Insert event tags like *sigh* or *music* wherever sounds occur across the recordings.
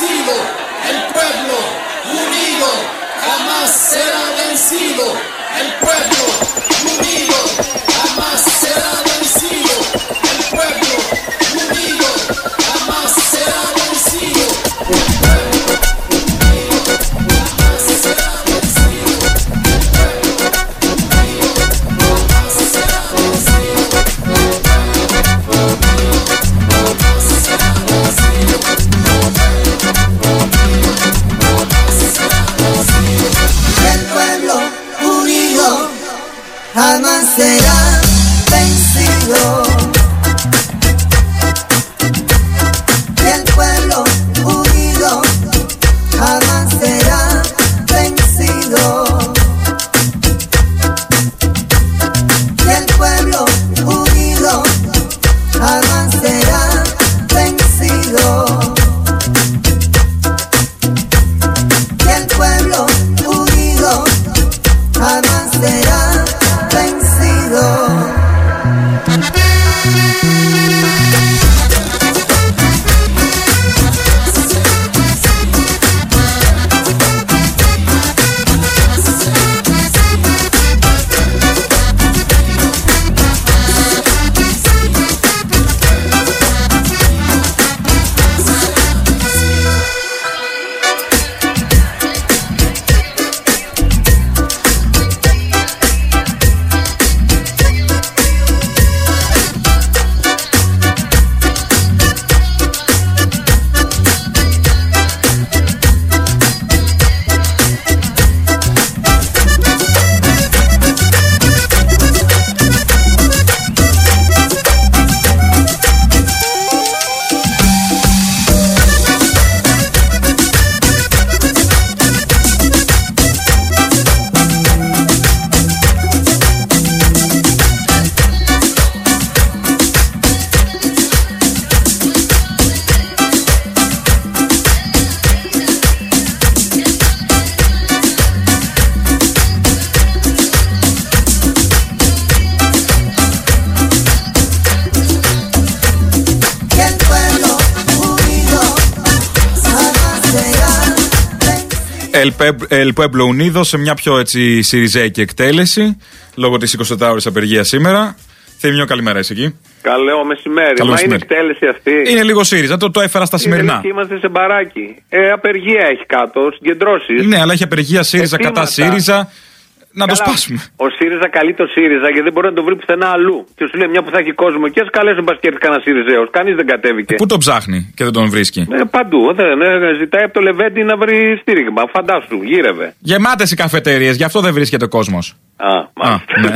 El pueblo unido jamás será vencido. El pueblo El, Πε- El Pueblo Unido σε μια πιο έτσι σιριζέικη εκτέλεση λόγω της 24ωρη απεργίας σήμερα. Θεμιό, καλημέρα, είσαι εκεί. Καλό μεσημέρι. Καλό Μα μεσημέρι. είναι εκτέλεση αυτή. Είναι λίγο ΣΥΡΙΖΑ, το, το έφερα στα Είναι σημερινά. λες και είμαστε σε μπαράκι. Ε, απεργία έχει κάτω, συγκεντρώσεις. Ναι, αλλά έχει απεργία ΣΥΡΙΖα κατά Αιτήματα. ΣΥΡΙΖΑ. Να το σπάσουμε. Ο ΣΥΡΙΖΑ καλεί το ΣΥΡΙΖΑ γιατί δεν μπορεί να το βρει πουθενά αλλού. Και σου λέει μια που θα έχει κόσμο και ας καλέσουν μπας και έρθει κανένα ΣΥΡΙΖΑΕΟ. Κανείς δεν κατέβηκε. Πού τον ψάχνει και δεν τον βρίσκει; Ε, παντού. Δεν, ε, ζητάει από το Λεβέντι να βρει στήριγμα. Φαντάσου, γύρευε. Γεμάτες οι καφετέρειες, γι' αυτό δεν βρίσκεται ο κόσμος. Α, μάλιστα. ναι.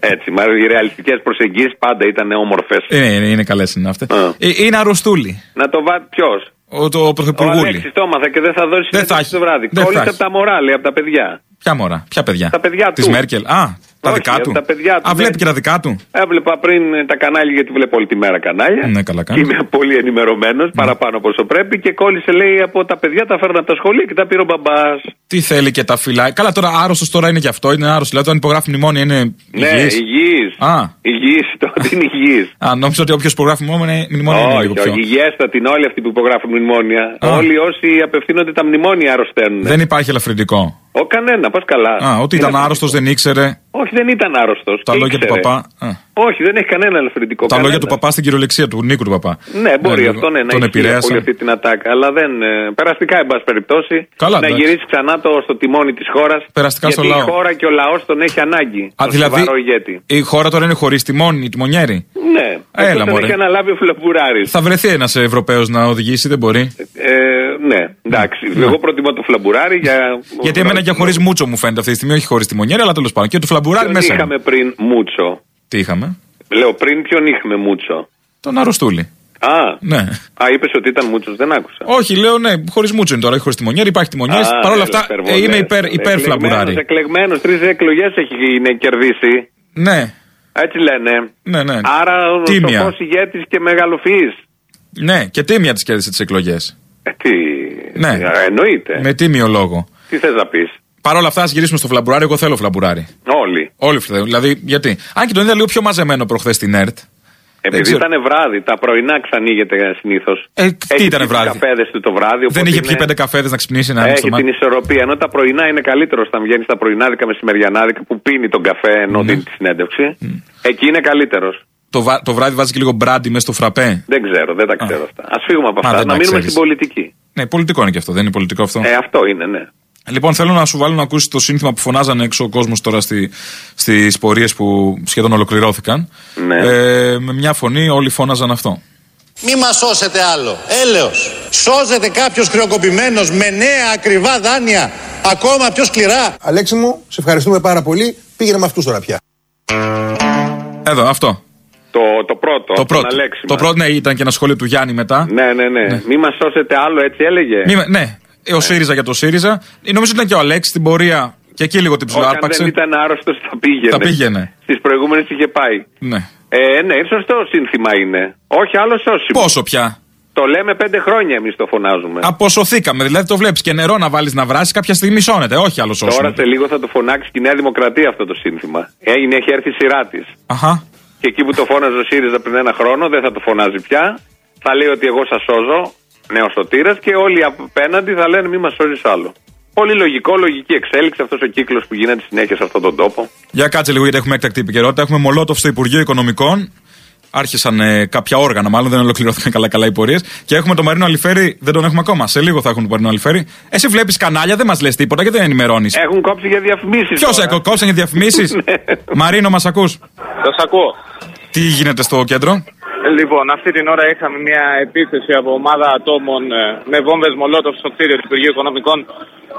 *laughs* Έτσι, μα οι ρεαλιστικές προσεγγίσεις πάντα ήταν όμορφες. Είναι, είναι, είναι καλές είναι αυτές. Α. είναι αρρωστούλη. Να το βάλει ποιος; Ο, το Ο πρωθυπουργούλη. Αλέξης το έμαθα και δεν θα δώσει Δεν θα συνέντευξη έχει. το βράδυ. Δεν θα Κόλλησε έχει. από τα μωρά, λέει, από τα παιδιά. Ποια μωρά, ποια παιδιά; Τα παιδιά Της του. Μέρκελ. Α, τα Όχι, δικά του. τα παιδιά του, Α, βλέπει ναι. και τα δικά του. Έβλεπα πριν ε, τα κανάλια, γιατί βλέπω όλη τη μέρα κανάλια. Ναι, καλά Και κάνεις. είμαι πολύ ενημερωμένος, παραπάνω από όσο πρέπει. Και κόλλησε, λέει, από τα παιδιά τα φέρνω από τα σχολεία και τα πήρε ο μπαμπάς. Τι θέλει και τα φυλάει. Καλά, τώρα άρρωστος τώρα είναι γι' αυτό. Είναι άρρωστος. Δηλαδή, όταν υπογράφει μνημόνια είναι Ναι, υγιής. υγιής. Α. Υγιής, τότε είναι υγιής. *laughs* Α, νόμιζα ότι όποιος υπογράφει μνημόνια, μνημόνια είναι λίγο όχι, πιο. όχι, υγιέστατοι είναι όλοι αυτοί που υπογράφουν μνημόνια. Α. Όλοι όσοι απευθύνονται τα μνημόνια αρρωσταίνουν. Δεν υπάρχει ελαφρυντικό. Ο κανένας, πας καλά. Α, ότι Είναι ήταν άρρωστος δεν ήξερε. Όχι, δεν ήταν άρρωστος. Τα λόγια του παπά. Α, Όχι, δεν έχει κανένα ελαφρυντικό. τα λόγια κανένα. του παπά στην κυριολεξία του Νίκου του παπά. Ναι, μπορεί λίγο. αυτό ναι, να Τον ισχύει επηρέασαν. όλη αυτή την ατάκα. Αλλά δεν. ε, περαστικά, εν πάση περιπτώσει. Καλά, να εντάξει. γυρίσει ξανά το, στο τιμόνι της χώρας. Περαστικά στο γιατί λαό. η χώρα και ο λαός τον έχει ανάγκη. Α, τον δηλαδή σοβαρό ηγέτη. η χώρα τώρα είναι χωρίς τιμόνι, τιμονιέρη. Ναι, Έλα, αυτός τον μωρέ. έχει αναλάβει ο Φλαμπουράρη. Θα βρεθεί ένας Ευρωπαίος να οδηγήσει, δεν μπορεί. Ε, ναι, εντάξει. Εγώ προτιμώ το Φλαμπουράρη για. Γιατί εμένα και χωρίς μούτσο μου φαίνεται αυτή τη στιγμή, όχι χωρίς τιμονιέρη, αλλά τέλος πάντων. Και του φλαμπουράρι Ποιον μέσα. είχαμε πριν Μούτσο. Τι είχαμε; Λέω πριν ποιον είχαμε Μούτσο; Τον αρρωστούλη. Α, Ναι. α είπες ότι ήταν Μούτσος, δεν άκουσα. Όχι, λέω ναι, χωρίς μούτσο είναι τώρα, όχι χωρίς τιμονιέρη, υπάρχει τιμονιέρη. Α, Παρ' όλα έλα, αυτά ε, υπερβολές. είμαι υπέρ, υπέρ φλαμπουράρι. Εκλεγμένος, τρεις εκλογές έχει είναι κερδίσει. Ναι, Έτσι λένε. ναι, ναι. Άρα ο Τίμια. σοφός ηγέτης και μεγαλοφυής. Ναι, και τίμια τι κέρδισε τις εκλογές. Ε, τι. Ναι. Ε, εννοείται. Με τίμιο λόγο. Τι θες να πεις; Παρ' όλα αυτά, ας γυρίσουμε στο φλαμπουράρι. Εγώ θέλω φλαμπουράρι. Όλοι. Όλοι θέλουν. Δηλαδή, γιατί; Αν και τον είδα λίγο πιο μαζεμένο προχθές στην ΕΡΤ. Επειδή ξέρω. ήταν βράδυ, τα πρωινά ξανοίγεται συνήθως. Ε, τι ήτανε βράδυ; Τι καφέδες του το βράδυ. Δεν οπότε είχε είναι- πιει πέντε καφέδες να ξυπνήσει να ανοίξει Έχει το την μάτι. ισορροπία. Ενώ τα πρωινά είναι καλύτερο όταν βγαίνεις τα πρωινάδικα μεσημεριανάδικα που πίνει τον καφέ ενώ Ναι. δίνει τη συνέντευξη. Εκεί είναι καλύτερος. Το, βα- το βράδυ βάζει και λίγο μπράντι μέσα στο φραπέ; Δεν ξέρω, δεν τα ξέρω αυτά. Α φύγουμε από Μα, αυτά. δεν Να τα μείνουμε ξέρεις. στην πολιτική. Ναι, πολιτικό είναι και αυτό. Δεν είναι πολιτικό αυτό. Ε, αυτό είναι, ναι. Λοιπόν, θέλω να σου βάλω να ακούσεις το σύνθημα που φωνάζανε έξω ο κόσμος τώρα στη, στις πορείες που σχεδόν ολοκληρώθηκαν. Ναι. Ε, με μια φωνή όλοι φώναζαν αυτό. Μη μας σώσετε άλλο. Έλεος. Σώζεται κάποιος χρεοκοπημένος με νέα ακριβά δάνεια ακόμα πιο σκληρά. Αλέξη μου, σε ευχαριστούμε πάρα πολύ. Πήγαινε με αυτούς τώρα πια. Εδώ, αυτό. Το, το πρώτο. το τον πρώτο. Αλέξη Το μας. πρώτο, ναι, ήταν και ένα σχόλιο του Γιάννη μετά. Ναι, ναι, ναι. Μη μας σώσετε άλλο, έτσι έλεγε. Μη με- ναι, ε, ο ΣΥΡΙΖΑ για το ΣΥΡΙΖΑ. Ε, Νομίζω ότι ήταν και ο Αλέξη στην πορεία και εκεί λίγο την Όχι, αν ψηλοάρπαξε. δεν ήταν άρρωστος, θα πήγαινε. Θα πήγαινε. Στις προηγούμενες είχε πάει. Ναι. Ε, ναι, σωστό σύνθημα είναι. Όχι άλλο σώσιμο. Πόσο πια; Το λέμε πέντε χρόνια εμείς το φωνάζουμε. Αποσωθήκαμε. Δηλαδή το βλέπεις και νερό να βάλεις να βράσει κάποια στιγμή σώνεται. Όχι άλλο σώσιμο. Τώρα σε λίγο θα το φωνάξει και η Νέα Δημοκρατία αυτό το σύνθημα. Έγινε, έχει έρθει η σειρά της. Αχα. Και εκεί που το φώναζε ο ΣΥΡΙΖΑ πριν ένα χρόνο δεν θα το φωνάζει πια. Θα λέει ότι εγώ σας σώζω, νέος σωτήρας και όλοι απέναντι θα λένε μη μας σώζεις άλλο. Πολύ λογικό, λογική εξέλιξη αυτός ο κύκλος που γίνεται συνέχεια σε αυτόν τον τόπο. Για κάτσε λίγο γιατί έχουμε έκτακτη επικαιρότητα. Έχουμε Μολότοφ στο Υπουργείο Οικονομικών. Άρχισαν ε, κάποια όργανα, μάλλον δεν ολοκληρώθηκαν καλά-καλά οι πορείες. Και έχουμε τον Μαρίνο Αλιφέρη, δεν τον έχουμε ακόμα. Σε λίγο θα έχουν τον Μαρίνο Αλιφέρη. Εσύ βλέπεις κανάλια, δεν μας λες τίποτα και δεν ενημερώνεις. Έχουν κόψει για διαφημίσεις. Ποιος έκοψε για διαφημίσεις; *laughs* Μαρίνο, μας ακούς; Σας ακούω. Τι γίνεται στο κέντρο; Λοιπόν, αυτή την ώρα είχαμε μια επίθεση από ομάδα ατόμων ε, με βόμβες μολότοφ στο κτίριο του Υπουργείου Οικονομικών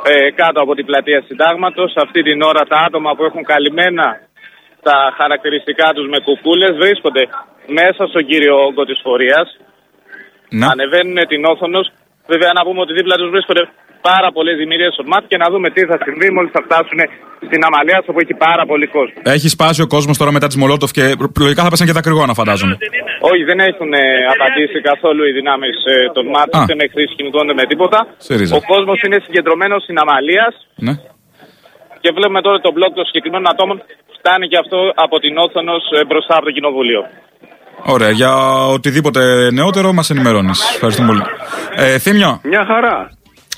ε, κάτω από την πλατεία Συντάγματος. Αυτή την ώρα τα άτομα που έχουν καλυμμένα τα χαρακτηριστικά τους με κουκούλες βρίσκονται μέσα στον κύριο όγκο της φορείας. Να. Ανεβαίνουν την όθονος. Βέβαια να πούμε ότι δίπλα τους βρίσκονται πάρα πολλές δημιουργίες στο μάτι και να δούμε τι θα συμβεί μόλις θα φτάσουν στην Αμαλία που έχει πάρα πολύ κόσμο. Έχει σπάσει ο κόσμος τώρα μετά τις Μολότοφ και λογικά θα πέσαν και δακρυγόνα, φαντάζομαι. Όχι, δεν έχουν ε, απαντήσει καθόλου οι δυνάμεις ε, των ΜΑΤ, Α. ούτε μέχρι κινητώνται με τίποτα. ΣΥΡΙΖΑ. Ο κόσμος είναι συγκεντρωμένος στην Αμαλία Ναι. και βλέπουμε τώρα το μπλοκ των συγκεκριμένων ατόμων φτάνει και αυτό από την όθονο μπροστά από το κοινοβούλιο. Ωραία, για οτιδήποτε νεότερο μας ενημερώνεις. Ευχαριστούμε πολύ. Ε, Θήμιο, Μια χαρά.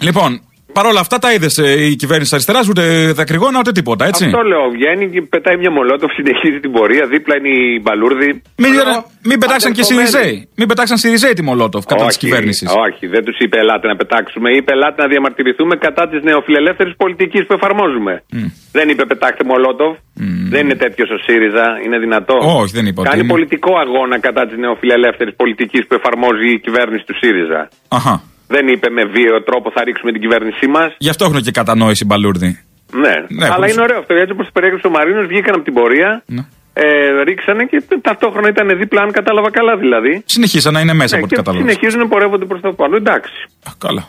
Λοιπόν, παρόλα αυτά τα είδες η κυβέρνηση αριστεράς, ούτε δακρυγόνα ούτε τίποτα, έτσι. Αυτό λέω. Βγαίνει και πετάει μια μολότοφ, συνεχίζει την πορεία. Δίπλα είναι η μπαλούρδη. Μην, Λέω, μην πετάξαν και αδερφομένοι. Συριζέοι. Μην πετάξαν Συριζέοι τη Μολότοφ κατά της Όχι, κυβέρνησης. Όχι, δεν τους είπε ελάτε να πετάξουμε. Είπε ελάτε να διαμαρτυρηθούμε κατά της νεοφιλελεύθερης πολιτικής που εφαρμόζουμε. Δεν είπε πετάξτε Μολότοφ. Δεν είναι τέτοιος ο ΣΥΡΙΖΑ. Είναι δυνατό. Όχι, δεν είπα ότι Κάνει είναι. πολιτικό αγώνα κατά της νεοφιλελεύθερης πολιτικής που εφαρμόζει η κυβέρνηση του ΣΥΡΙΖΑ. Αχα. Δεν είπε με βίαιο τρόπο θα ρίξουμε την κυβέρνησή μας. Γι' αυτό έχουν και κατανόηση μπαλούρδι. Ναι. Ναι, Αλλά πώς- είναι ωραίο αυτό. Έτσι όπως το περιέγραψε ο Μαρίνος, βγήκαν από την πορεία. Ναι. Ε, ρίξανε και ταυτόχρονα ήταν δίπλα, αν κατάλαβα καλά δηλαδή. Συνεχίσαν να είναι μέσα Ναι, από ό,τι και κατάλαβα. συνεχίζουν να πορεύονται προς τα πάνω. Εντάξει. Α, Καλά.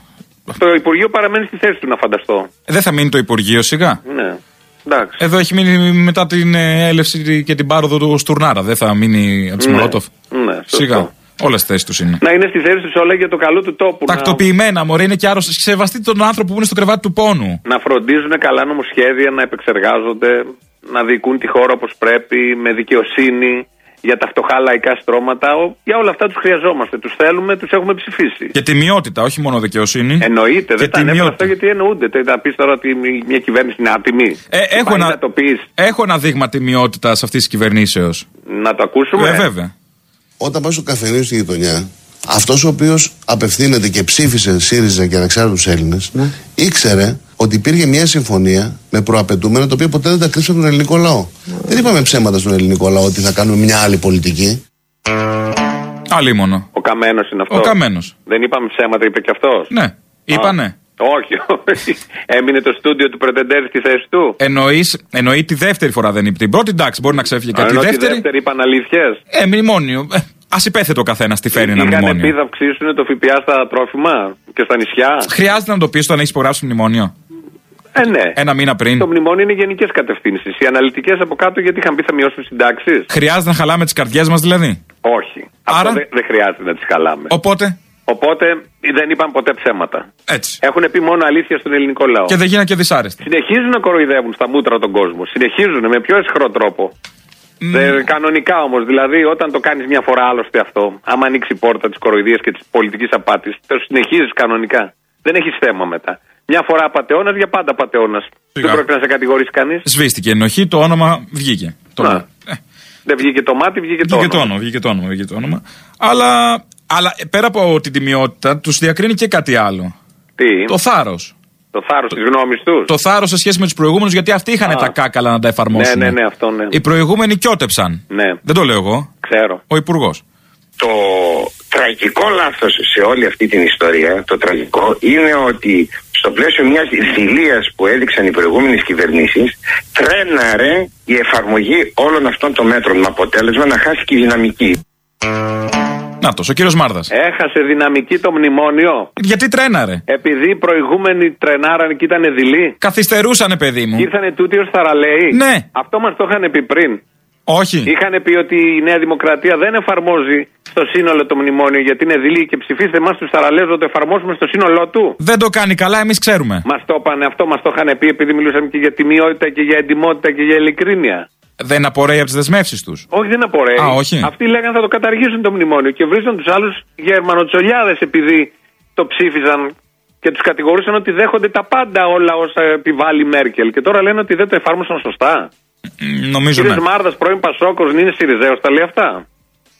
Το Υπουργείο παραμένει στη θέση του να φανταστώ. Ε, Δεν θα μείνει το Υπουργείο σιγά. Ναι. Εντάξει. Εδώ έχει μείνει μετά την ε, έλευση και την πάροδο του Στουρνάρα. Δεν θα μείνει από τι Ναι. Μολότοφ. Ναι, σωστό. Σιγά. Όλες τις θέσεις τους είναι. Να είναι στη θέση τους όλα για το καλό του τόπου. Να, Τακτοποιημένα, μωρέ, είναι και άρρωστο. Σεβαστείτε τον άνθρωπο που είναι στο κρεβάτι του πόνου. να φροντίζουν καλά νομοσχέδια, να επεξεργάζονται, να διοικούν τη χώρα όπως πρέπει, με δικαιοσύνη, για τα φτωχά λαϊκά στρώματα. Ο- Για όλα αυτά τους χρειαζόμαστε. Τους θέλουμε, τους έχουμε ψηφίσει. Και τιμιότητα, όχι μόνο δικαιοσύνη. Εννοείται, Και δεν τα ανέφερα τιμιότητα. αυτό γιατί εννοούνται. Τε- Θα πεις τώρα ότι μια κυβέρνηση είναι άτιμη. Ε, έχω, Πάει ένα, να το πεις, έχω ένα δείγμα τιμιότητα αυτής της κυβερνήσεως. να το ακούσουμε. Ε, βέβαια. Όταν πα στο καφενείο στη γειτονιά, αυτός ο οποίος απευθύνεται και ψήφισε ΣΥΡΙΖΑ και ανεξάρτητους Έλληνες, ήξερε ότι υπήρχε μια συμφωνία με προαπαιτούμενα το οποίο ποτέ δεν τα κρύψε τον ελληνικό λαό. Δεν είπαμε ψέματα στον ελληνικό λαό ότι θα κάνουμε μια άλλη πολιτική. Αλίμονο. Ο Καμένος είναι αυτός. Ο Καμένος. Δεν είπαμε ψέματα, είπε και αυτός. Ναι. Είπανε. Όχι, όχι. Έμεινε το στούντιο του Πρετεντέρη στη θέση του. Εννοείς, εννοεί τη δεύτερη φορά δεν είπε. Την πρώτη εντάξει, μπορεί να ξέφυγε και τη Ενώ τη δεύτερη. δεύτερη είπαν αλήθειες. Ε, μνημόνιο. Ε, Α υπέθετο ο καθένας τι φέρνει ένα Είχαν πει μνημόνιο. θα αυξήσουν το ΦΠΑ στα τρόφιμα και στα νησιά. Χρειάζεται να το πεις όταν έχεις υπογράψει μνημόνιο; Ε, ναι. Ένα μήνα πριν. Το μνημόνιο είναι γενικές κατευθύνσεις. Οι αναλυτικές από κάτω γιατί είχαν πει θα μειώσουν συντάξεις. Χρειάζεται να χαλάμε τις καρδιές μας δηλαδή; Όχι. Άρα; Αυτό δεν δεν χρειάζεται να τις χαλάμε. Οπότε, Οπότε δεν είπαν ποτέ ψέματα. έτσι. Έχουν πει μόνο αλήθεια στον ελληνικό λαό. Και δεν γίνανε και δυσάρεστη. Συνεχίζουν να κοροϊδεύουν στα μούτρα τον κόσμο. Συνεχίζουν με πιο αισχρό τρόπο. Ε, κανονικά όμως, δηλαδή όταν το κάνεις μια φορά άλλωστε αυτό, άμα ανοίξει η πόρτα της κοροϊδίας και της πολιτικής απάτης, το συνεχίζεις κανονικά. Δεν έχεις θέμα μετά. Μια φορά απαταιώνας, για πάντα απαταιώνας. Δεν πρόκειται να σε κατηγορήσει κανείς. Σβήστηκε η ενοχή, το όνομα βγήκε. Το... Να. Ε, Δεν βγήκε το μάτι, βγήκε το βγήκε το όνομα. όνομα, βγήκε το όνομα, βγήκε το όνομα. Αλλά, αλλά ε, πέρα από την τιμιότητα, τους διακρίνει και κάτι άλλο. Τι, Το το, θάρρος. θάρρο της γνώμης τους. Το θάρρος σε σχέση με τους προηγούμενους, γιατί αυτοί είχαν Α. τα κάκαλα να τα εφαρμόσουν. Ναι, ναι, ναι, αυτό ναι. Οι προηγούμενοι κιότεψαν. Ναι. Δεν το λέω εγώ. Ξέρω. Ο υπουργός. Το τραγικό λάθος σε όλη αυτή την ιστορία, το τραγικό, είναι ότι στο πλαίσιο μιας δηλίας που έδειξαν οι προηγούμενες κυβερνήσεις, τρέναρε η εφαρμογή όλων αυτών των μέτρων με αποτέλεσμα να χάσει και η δυναμική. Να ο κύριος Μάρδας. Έχασε δυναμική το μνημόνιο. Γιατί τρέναρε; Επειδή οι προηγούμενοι τρενάραν και ήταν δειλοί. Καθυστερούσανε, παιδί μου. Και ήρθανε τούτοι ως θαραλέοι. Ναι. Αυτό μας το είχαν πει πριν. Όχι. Είχαν πει ότι η Νέα Δημοκρατία δεν εφαρμόζει στο σύνολο το μνημόνιο γιατί είναι δειλή και ψηφίστε εμά τους θαραλέους να το εφαρμόσουμε στο σύνολό του. Δεν το κάνει καλά, εμείς ξέρουμε. Μας το είπανε, αυτό μας το είχαν πει επειδή μιλούσαμε και για τιμιότητα και για εντιμότητα και για ειλικρίνεια. Δεν απορρέει από τις δεσμεύσεις τους. Όχι, δεν απορρέει. Α, όχι. Αυτοί λέγανε θα το καταργήσουν το μνημόνιο και βρίζαν τους άλλους γερμανοτσολιάδε επειδή το ψήφιζαν και τους κατηγορούσαν ότι δέχονται τα πάντα όλα όσα επιβάλλει η Μέρκελ. Και τώρα λένε ότι δεν το εφάρμοσαν σωστά. Νομίζω Κύριε ναι. Μάρδας, πρώην Πασόκος, είναι Σιριζέο, τα λέει αυτά.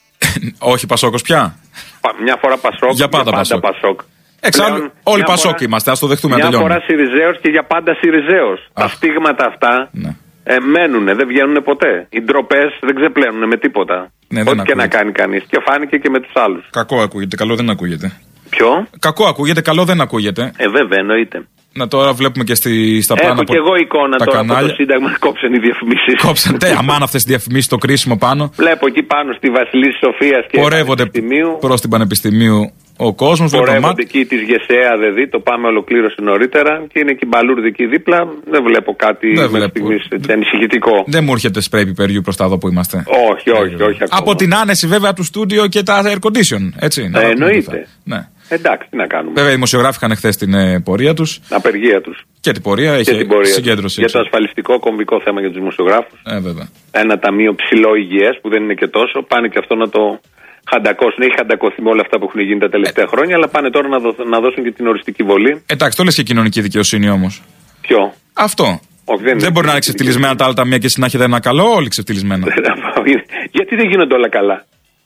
*laughs* Όχι Πασόκος πια. Πα- Μια φορά Πασόκ, Για πάντα Πασόκ. Πασόκ. Εξάλλου, Πλέον, όλοι μια Πασόκ φορά- είμαστε, ας το δεχτούμε να Μια τελειώνουμε. φορά Σιριζέο και για πάντα Σιριζέο. Τα στίγματα αυτά Ναι. Ε, μένουν, δεν βγαίνουν ποτέ. Οι ντροπές δεν ξεπλένουν με τίποτα. Ναι, δεν Ό,τι και να ακούγεται. κάνει κανείς. Και φάνηκε και με τους άλλους. Κακό ακούγεται, καλό δεν ακούγεται. Ποιο; Κακό ακούγεται, καλό δεν ακούγεται. Ε, βέβαια, εννοείται. Να τώρα βλέπουμε και στη, στα πάνω Έχω από και εγώ εικόνα τα τώρα από κανάλια. το Σύνταγμα *laughs* κόψαν οι διαφημίσεις. Κόψαν, τε, αμάν αυτές τις διαφημίσεις, το κρίσιμο πάνω. Βλέπω εκεί πάνω στη Βασιλή Σοφίας και Πορεύονται Πανεπιστημίου. προς την Πανεπιστημίου ο κόσμος, βλέπω Πορεύονται μάτι. εκεί της Γεσέα, δηλαδή, το πάμε ολοκλήρωση νωρίτερα και είναι και η Μπαλούρδη εκεί δίπλα. Δεν βλέπω κάτι Δεν μέχρι βλέπω. στιγμής ανησυχητικό. Δεν μου έρχεται σπρέι πιπεριού προς τα εδώ που είμαστε. Όχι, όχι, όχι. Ακόμα. Από την άνεση βέβαια του στούντιο και τα air condition. Έτσι. να Ε, τα πούμε εννοείται. αυτά. Ναι. Εντάξει, τι να κάνουμε. Βέβαια, οι δημοσιογράφοι είχαν χθες την ε, πορεία τους Απεργία τους. και την πορεία Και είχε την πορεία τους. συγκέντρωση. Για το έξω. ασφαλιστικό κομβικό θέμα για τους δημοσιογράφους. Ε, βέβαια. Ένα ταμείο ψηλό υγιέ που δεν είναι και τόσο. Πάνε και αυτό να το χαντακώσουν. Έχει χαντακωθεί με όλα αυτά που έχουν γίνει τα Ε. τελευταία χρόνια, αλλά πάνε τώρα να, δοθ- να δώσουν και την οριστική βολή. Εντάξει, το λες και κοινωνική δικαιοσύνη όμως. Ποιο; Αυτό. Όχι, δεν, Δεν μπορεί να είναι ξεφτυλισμένα τα άλλα ταμεία και εσύ να έχετε ένα καλό, όλοι ξεφτυλισμένα. *laughs* Γιατί δεν γίνονται όλα καλά;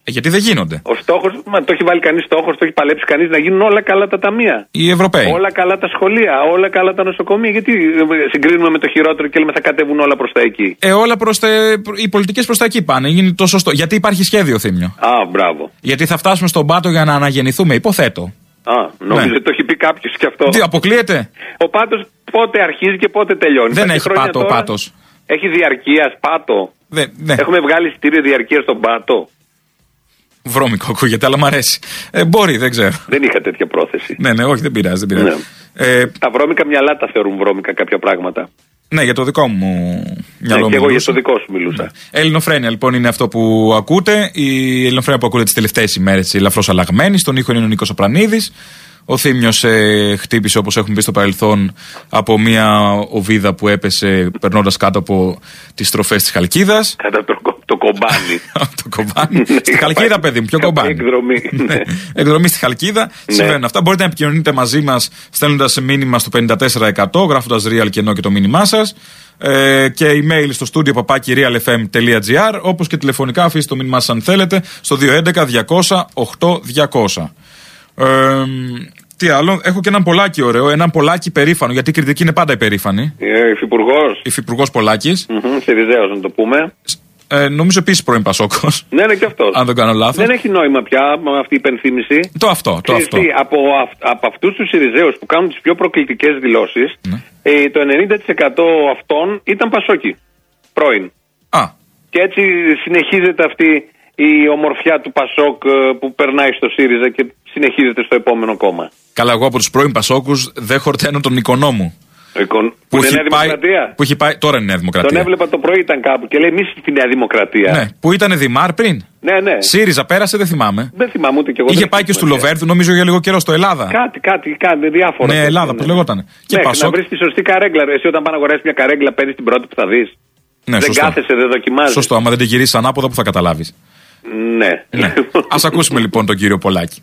Ε, γιατί δεν γίνονται. Ο στόχος, μα το έχει βάλει κανείς στόχος, το έχει παλέψει κανείς να γίνουν όλα καλά τα ταμεία. Οι Ευρωπαίοι. Όλα καλά τα σχολεία, όλα καλά τα νοσοκομεία. Γιατί ε, συγκρίνουμε με το χειρότερο και λέμε θα κατέβουν όλα προς τα εκεί. Ε, όλα προς τα, οι πολιτικές προς τα εκεί πάνε. Είναι το σωστό. Γιατί υπάρχει σχέδιο, Θήμιο. Α, μπράβο. Γιατί θα φτάσουμε στον πάτο για να αναγεννηθούμε, υποθέτω. Α, νόμιζα Ναι. ότι το έχει πει κάποιος και αυτό. Τι, αποκλείεται. Ο πάτος πότε αρχίζει και πότε τελειώνει. Δεν Πέντε έχει χρόνια πάτο ο τώρα πάτος. Έχει διαρκείας, πάτο. Δεν, ναι. Έχουμε βγάλει εισιτήριο διαρκείας στον πάτο. Βρώμικο ακούγεται, αλλά μ' αρέσει. Ε, μπορεί, δεν ξέρω. Δεν είχα τέτοια πρόθεση. Ναι, ναι, όχι, δεν πειράζει. Δεν πειράζει. Ε, Τα βρώμικα μυαλά τα θεωρούν βρώμικα κάποια πράγματα. ναι, για το δικό μου μυαλό Ναι, και εγώ για μιλούσα. το δικό σου μιλούσα. Ελληνοφρένια λοιπόν είναι αυτό που ακούτε. Η Ελληνοφρένια που ακούτε τις τελευταίες ημέρες, ελαφρώ αλλαγμένη. Στον ήχο είναι ο Νίκος Οπρανίδη. Ο Θήμιος ε, χτύπησε, όπως έχουμε πει στο παρελθόν, από μια οβίδα που έπεσε περνώντας κάτω από τις στροφές της Χαλκίδας. Κατά το, κο- το κομπάνι. *laughs* το κομπάνι. στη Χαλκίδα, παιδί μου, πιο κομπάνι. Εκδρομή. *laughs* Ναι, Εκδρομή στη Χαλκίδα. Συμβαίνουν αυτά. Μπορείτε να επικοινωνείτε μαζί μας στέλνοντας μήνυμα στο 54%, γράφοντας real και ενώ και το μήνυμά σας. Ε, και email στο studio παπάκι realfm.gr όπως και τηλεφωνικά αφήστε το μήνυμά σας αν θέλετε στο 211 200 8200. Ε, τι άλλο, έχω και έναν πολλάκι ωραίο, έναν πολλάκι περήφανο, γιατί η κριτική είναι πάντα υπερήφανη. Ε, Υφυπουργός. Υφυπουργός Πολάκης. Σιριζέο, να το πούμε. Ε, νομίζω επίσης πρώην Πασόκος. Ναι, ναι, και αυτός. Αν δεν κάνω λάθος. Δεν έχει νόημα πια με αυτή η υπενθύμηση. Το αυτό, το Ξέρεις αυτό. τι, από, αυ- από αυτούς τους Σιριζέους που κάνουν τις πιο προκλητικές δηλώσεις, Ναι. ε, το 90% αυτών ήταν Πασόκι. Πρώην. Α, Και έτσι συνεχίζεται αυτή η ομορφιά του Πασόκ ε, που περνάει στο ΣΥΡΙΖΑ και συνεχίζεται στο επόμενο κόμμα. καλά, εγώ από τους πρώην Πασόκους δεν χορταίνω τον οικονόμου. Ο εικον- Που είναι Νέα πάει, Δημοκρατία. που έχει πάει. Τώρα είναι Νέα Δημοκρατία. Τον έβλεπα το πρωί ήταν κάπου και λέει εμεί στη Νέα Δημοκρατία. Ναι, που ήταν Δημάρ πριν. ναι. ναι. ΣΥΡΙΖΑ πέρασε, δεν θυμάμαι. Δεν θυμάμαι ούτε κι εγώ. Είχε δεν πάει έχει και στο σημασία. Λοβέρδου, νομίζω για λίγο καιρό στο Ελλάδα. Κάτι, κάτι, κάτι, διάφορα. Ναι, τέτοια, Ελλάδα, ναι. πώς λεγότανε. Και Ναι, Πασόκ. να βρεις τη σωστή καρέγκλα. ρε. Εσύ όταν πάνε να αγοράσει μια καρέγκλα, παίρνεις την πρώτη που θα δεις. Ναι, δεν σωστό. κάθεσαι, δεν δοκιμάζεις. Σωστό, άμα δεν την γυρίσεις ανάποδα, που θα καταλάβεις. Ναι. Ναι. Α ακούσουμε λοιπόν τον κύριο Πολάκη.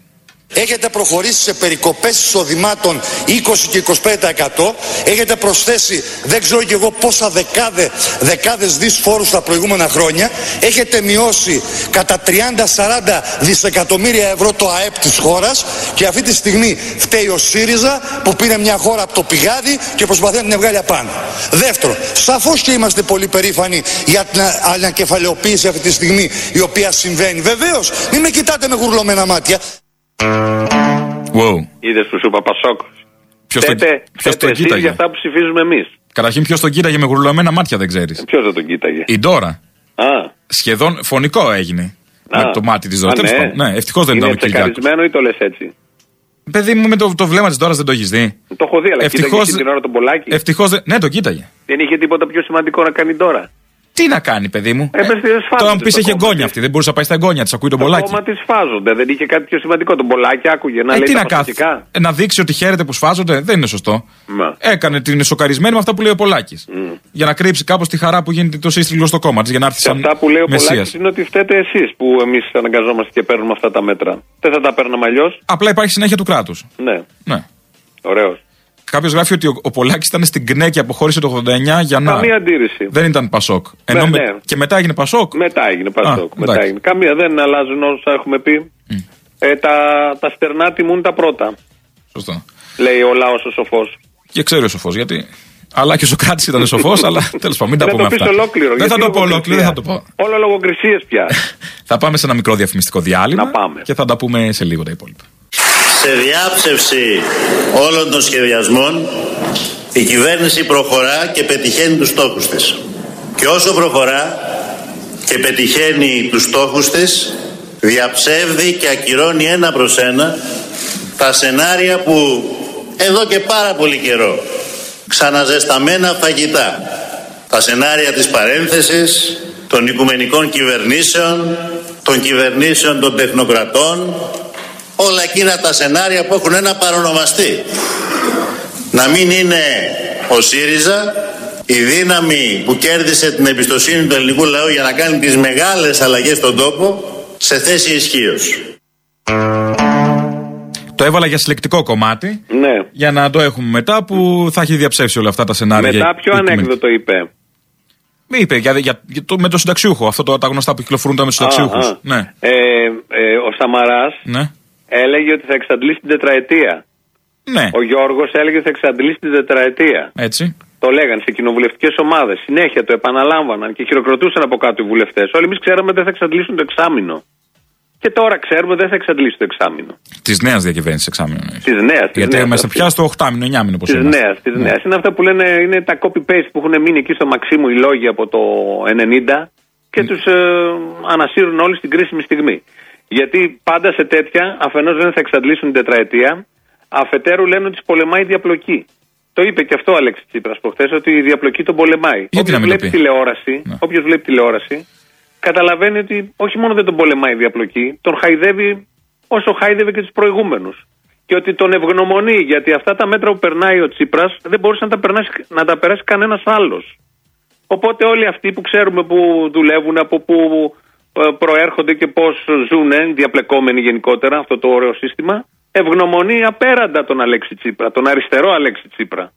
Έχετε προχωρήσει σε περικοπές εισοδημάτων 20 και 25%. Έχετε προσθέσει δεν ξέρω και εγώ πόσα δεκάδε, δεκάδες δις φόρους τα προηγούμενα χρόνια. Έχετε μειώσει κατά 30-40 δισεκατομμύρια ευρώ το ΑΕΠ της χώρας και αυτή τη στιγμή φταίει ο ΣΥΡΙΖΑ που πήρε μια χώρα από το πηγάδι και προσπαθεί να την βγάλει απάνω. Δεύτερον, σαφώς και είμαστε πολύ περήφανοι για την α- ανακεφαλαιοποίηση αυτή τη στιγμή η οποία συμβαίνει. Βεβαίως, μην με κοιτάτε με γουρλωμένα μάτια. Wow. Είδε που σου είπα Πασόκ. Ποιο τον, Θέτε, ποιος θέτε τον εσείς κοίταγε; για αυτά που ψηφίζουμε εμείς. Καταρχήν, ποιος τον κοίταγε με γουρλωμένα μάτια, δεν ξέρεις; Ποιος δεν τον κοίταγε; Η Ντόρα. Α, Σχεδόν φωνικό έγινε. Α. Με το μάτι της Ντόρα. Α, Τέλος ναι. πάντων. Ναι, ευτυχώς δεν είναι ήταν ο Κυριάκος. τσεκαρισμένο ή το λες έτσι; Παιδί μου, με το, το βλέμμα της Ντόρας δεν το έχεις δει. Το έχω δει, αλλά Ευτυχώς- κοίταγε εκείνη την ώρα τον Πολάκη. Ευτυχώς δεν. Ναι, το κοίταγε. Δεν είχε τίποτα πιο σημαντικό να κάνει τώρα. Τι να κάνει, παιδί μου; Ε, πες, σφάζονται τώρα μου πεις στο έχει κόμμα εγγόνια της. αυτή. Δεν μπορούσε να πάει στα εγγόνια της. Ακούει τον Το Πολάκη. κόμμα της σφάζονται. Δεν είχε κάτι πιο σημαντικό. Τον Πολάκη άκουγε να Ε, λέει τι τα να κάθει. παθητικά. Ε, να δείξει ότι χαίρεται που σφάζονται. Δεν είναι σωστό. Μα. Έκανε την σοκαρισμένη με αυτά που λέει ο Πολάκης. Για να κρύψει κάπως τη χαρά που γίνεται το σύστριγγλο στο κόμμα της. Για να έρθει Και σαν αυτά που λέει ο μεσίας. Πολάκη είναι ότι φταίτε εσείς που εμείς αναγκαζόμαστε και παίρνουμε αυτά τα μέτρα. Δεν θα τα παίρναμε αλλιώς. Απλά υπάρχει συνέχεια του κράτους. Ναι, Ναι. ωραίος. Κάποιος γράφει ότι ο, ο Πολάκης ήταν στην ΚΝΕ και αποχώρησε το 89 για να. Καμία αντίρρηση. Δεν ήταν Πασόκ. Ενώ με- ναι. Και μετά έγινε Πασόκ; Μετά έγινε Πασόκ. Α, μετά εντάξει. έγινε. Καμία δεν αλλάζουν όσα έχουμε πει. Ε, τα, τα στερνά τιμούν τα πρώτα. Σωστό. Λέει ο λαός ο σοφός. Και ξέρει ο σοφός γιατί. Αλλά και ο Σοκράτης ήταν σοφός, αλλά *laughs* τέλος πάντων μην τα Να πούμε το πεις αυτά. ολόκληρο. Δεν θα γιατί το πω ολόκληρο, δεν θα το λογοκρισία. πω. Όλο λογοκρισίες πια. *laughs* Θα πάμε σε ένα μικρό διαφημιστικό διάλειμμα. Να πάμε. Και θα τα πούμε σε λίγο τα υπόλοιπα. Σε διάψευση όλων των σχεδιασμών η κυβέρνηση προχωρά και πετυχαίνει τους στόχους της. Και όσο προχωρά και πετυχαίνει τους στόχους της διαψεύδει και ακυρώνει ένα προς ένα τα σενάρια που εδώ και πάρα πολύ καιρό ξαναζεσταμένα φαγητά τα σενάρια της παρένθεσης των οικουμενικών κυβερνήσεων των κυβερνήσεων των τεχνοκρατών όλα εκείνα τα σενάρια που έχουν ένα παρονομαστή. Να μην είναι ο ΣΥΡΙΖΑ η δύναμη που κέρδισε την εμπιστοσύνη του ελληνικού λαού για να κάνει τις μεγάλες αλλαγές στον τόπο σε θέση ισχύως. Το έβαλα για συλλεκτικό κομμάτι. ναι. Για να το έχουμε μετά που θα έχει διαψεύσει όλα αυτά τα σενάρια. Μετά ποιο για- για- ανέκδοτο είπε; Είπε για, για, για το, με το συνταξιούχο. Αυτό το, τα γνωστά που κυκλοφορούν τώρα με τους συνταξιούχους. Α, α. Ναι. Ε, ε, ο Σαμαράς Ναι. Έλεγε ότι θα εξαντλήσει την τετραετία. Ναι. Ο Γιώργος έλεγε ότι θα εξαντλήσει την τετραετία. Έτσι. Το λέγανε σε κοινοβουλευτικές ομάδες. Συνέχεια το επαναλάμβαναν και χειροκροτούσαν από κάτω οι βουλευτές. Όλοι εμείς ξέραμε ότι δεν θα εξαντλήσουν το εξάμεινο. Και τώρα ξέρουμε ότι δεν θα εξαντλήσει το εξάμεινο. Της νέας διακυβέρνησης εξάμεινο. εννοείς. Της νέας. Γιατί μέσα πια στο 8μηνο, 9μηνο πώ Της νέας. Της νέας. Είναι αυτά που λένε είναι τα copy-paste που έχουν μείνει εκεί στο Μαξίμου οι λόγοι από το 90 και τους ε, ανασύρουν όλοι στην κρίσιμη στιγμή. Γιατί πάντα σε τέτοια αφενός δεν θα εξαντλήσουν την τετραετία, αφετέρου λένε ότι πολεμάει η διαπλοκή. Το είπε και αυτό ο Αλέξη Τσίπρας προχθές, ότι η διαπλοκή τον πολεμάει. Γιατί Όποιος να μην το βλέπει πει; τηλεόραση, Ναι. όποιος βλέπει τηλεόραση, καταλαβαίνει ότι όχι μόνο δεν τον πολεμάει η διαπλοκή, τον χαϊδεύει όσο χάιδευε και τους προηγούμενους. Και ότι τον ευγνωμονεί, γιατί αυτά τα μέτρα που περνάει ο Τσίπρας δεν μπορούσε να τα, περνάσει, να τα περάσει κανένας άλλος. Οπότε όλοι αυτοί που ξέρουμε που δουλεύουν, από πού ε, προέρχονται και πώς ζουν, οι διαπλεκόμενοι γενικότερα, αυτό το ωραίο σύστημα, ευγνωμονεί απέραντα τον Αλέξη Τσίπρα, τον αριστερό Αλέξη Τσίπρα.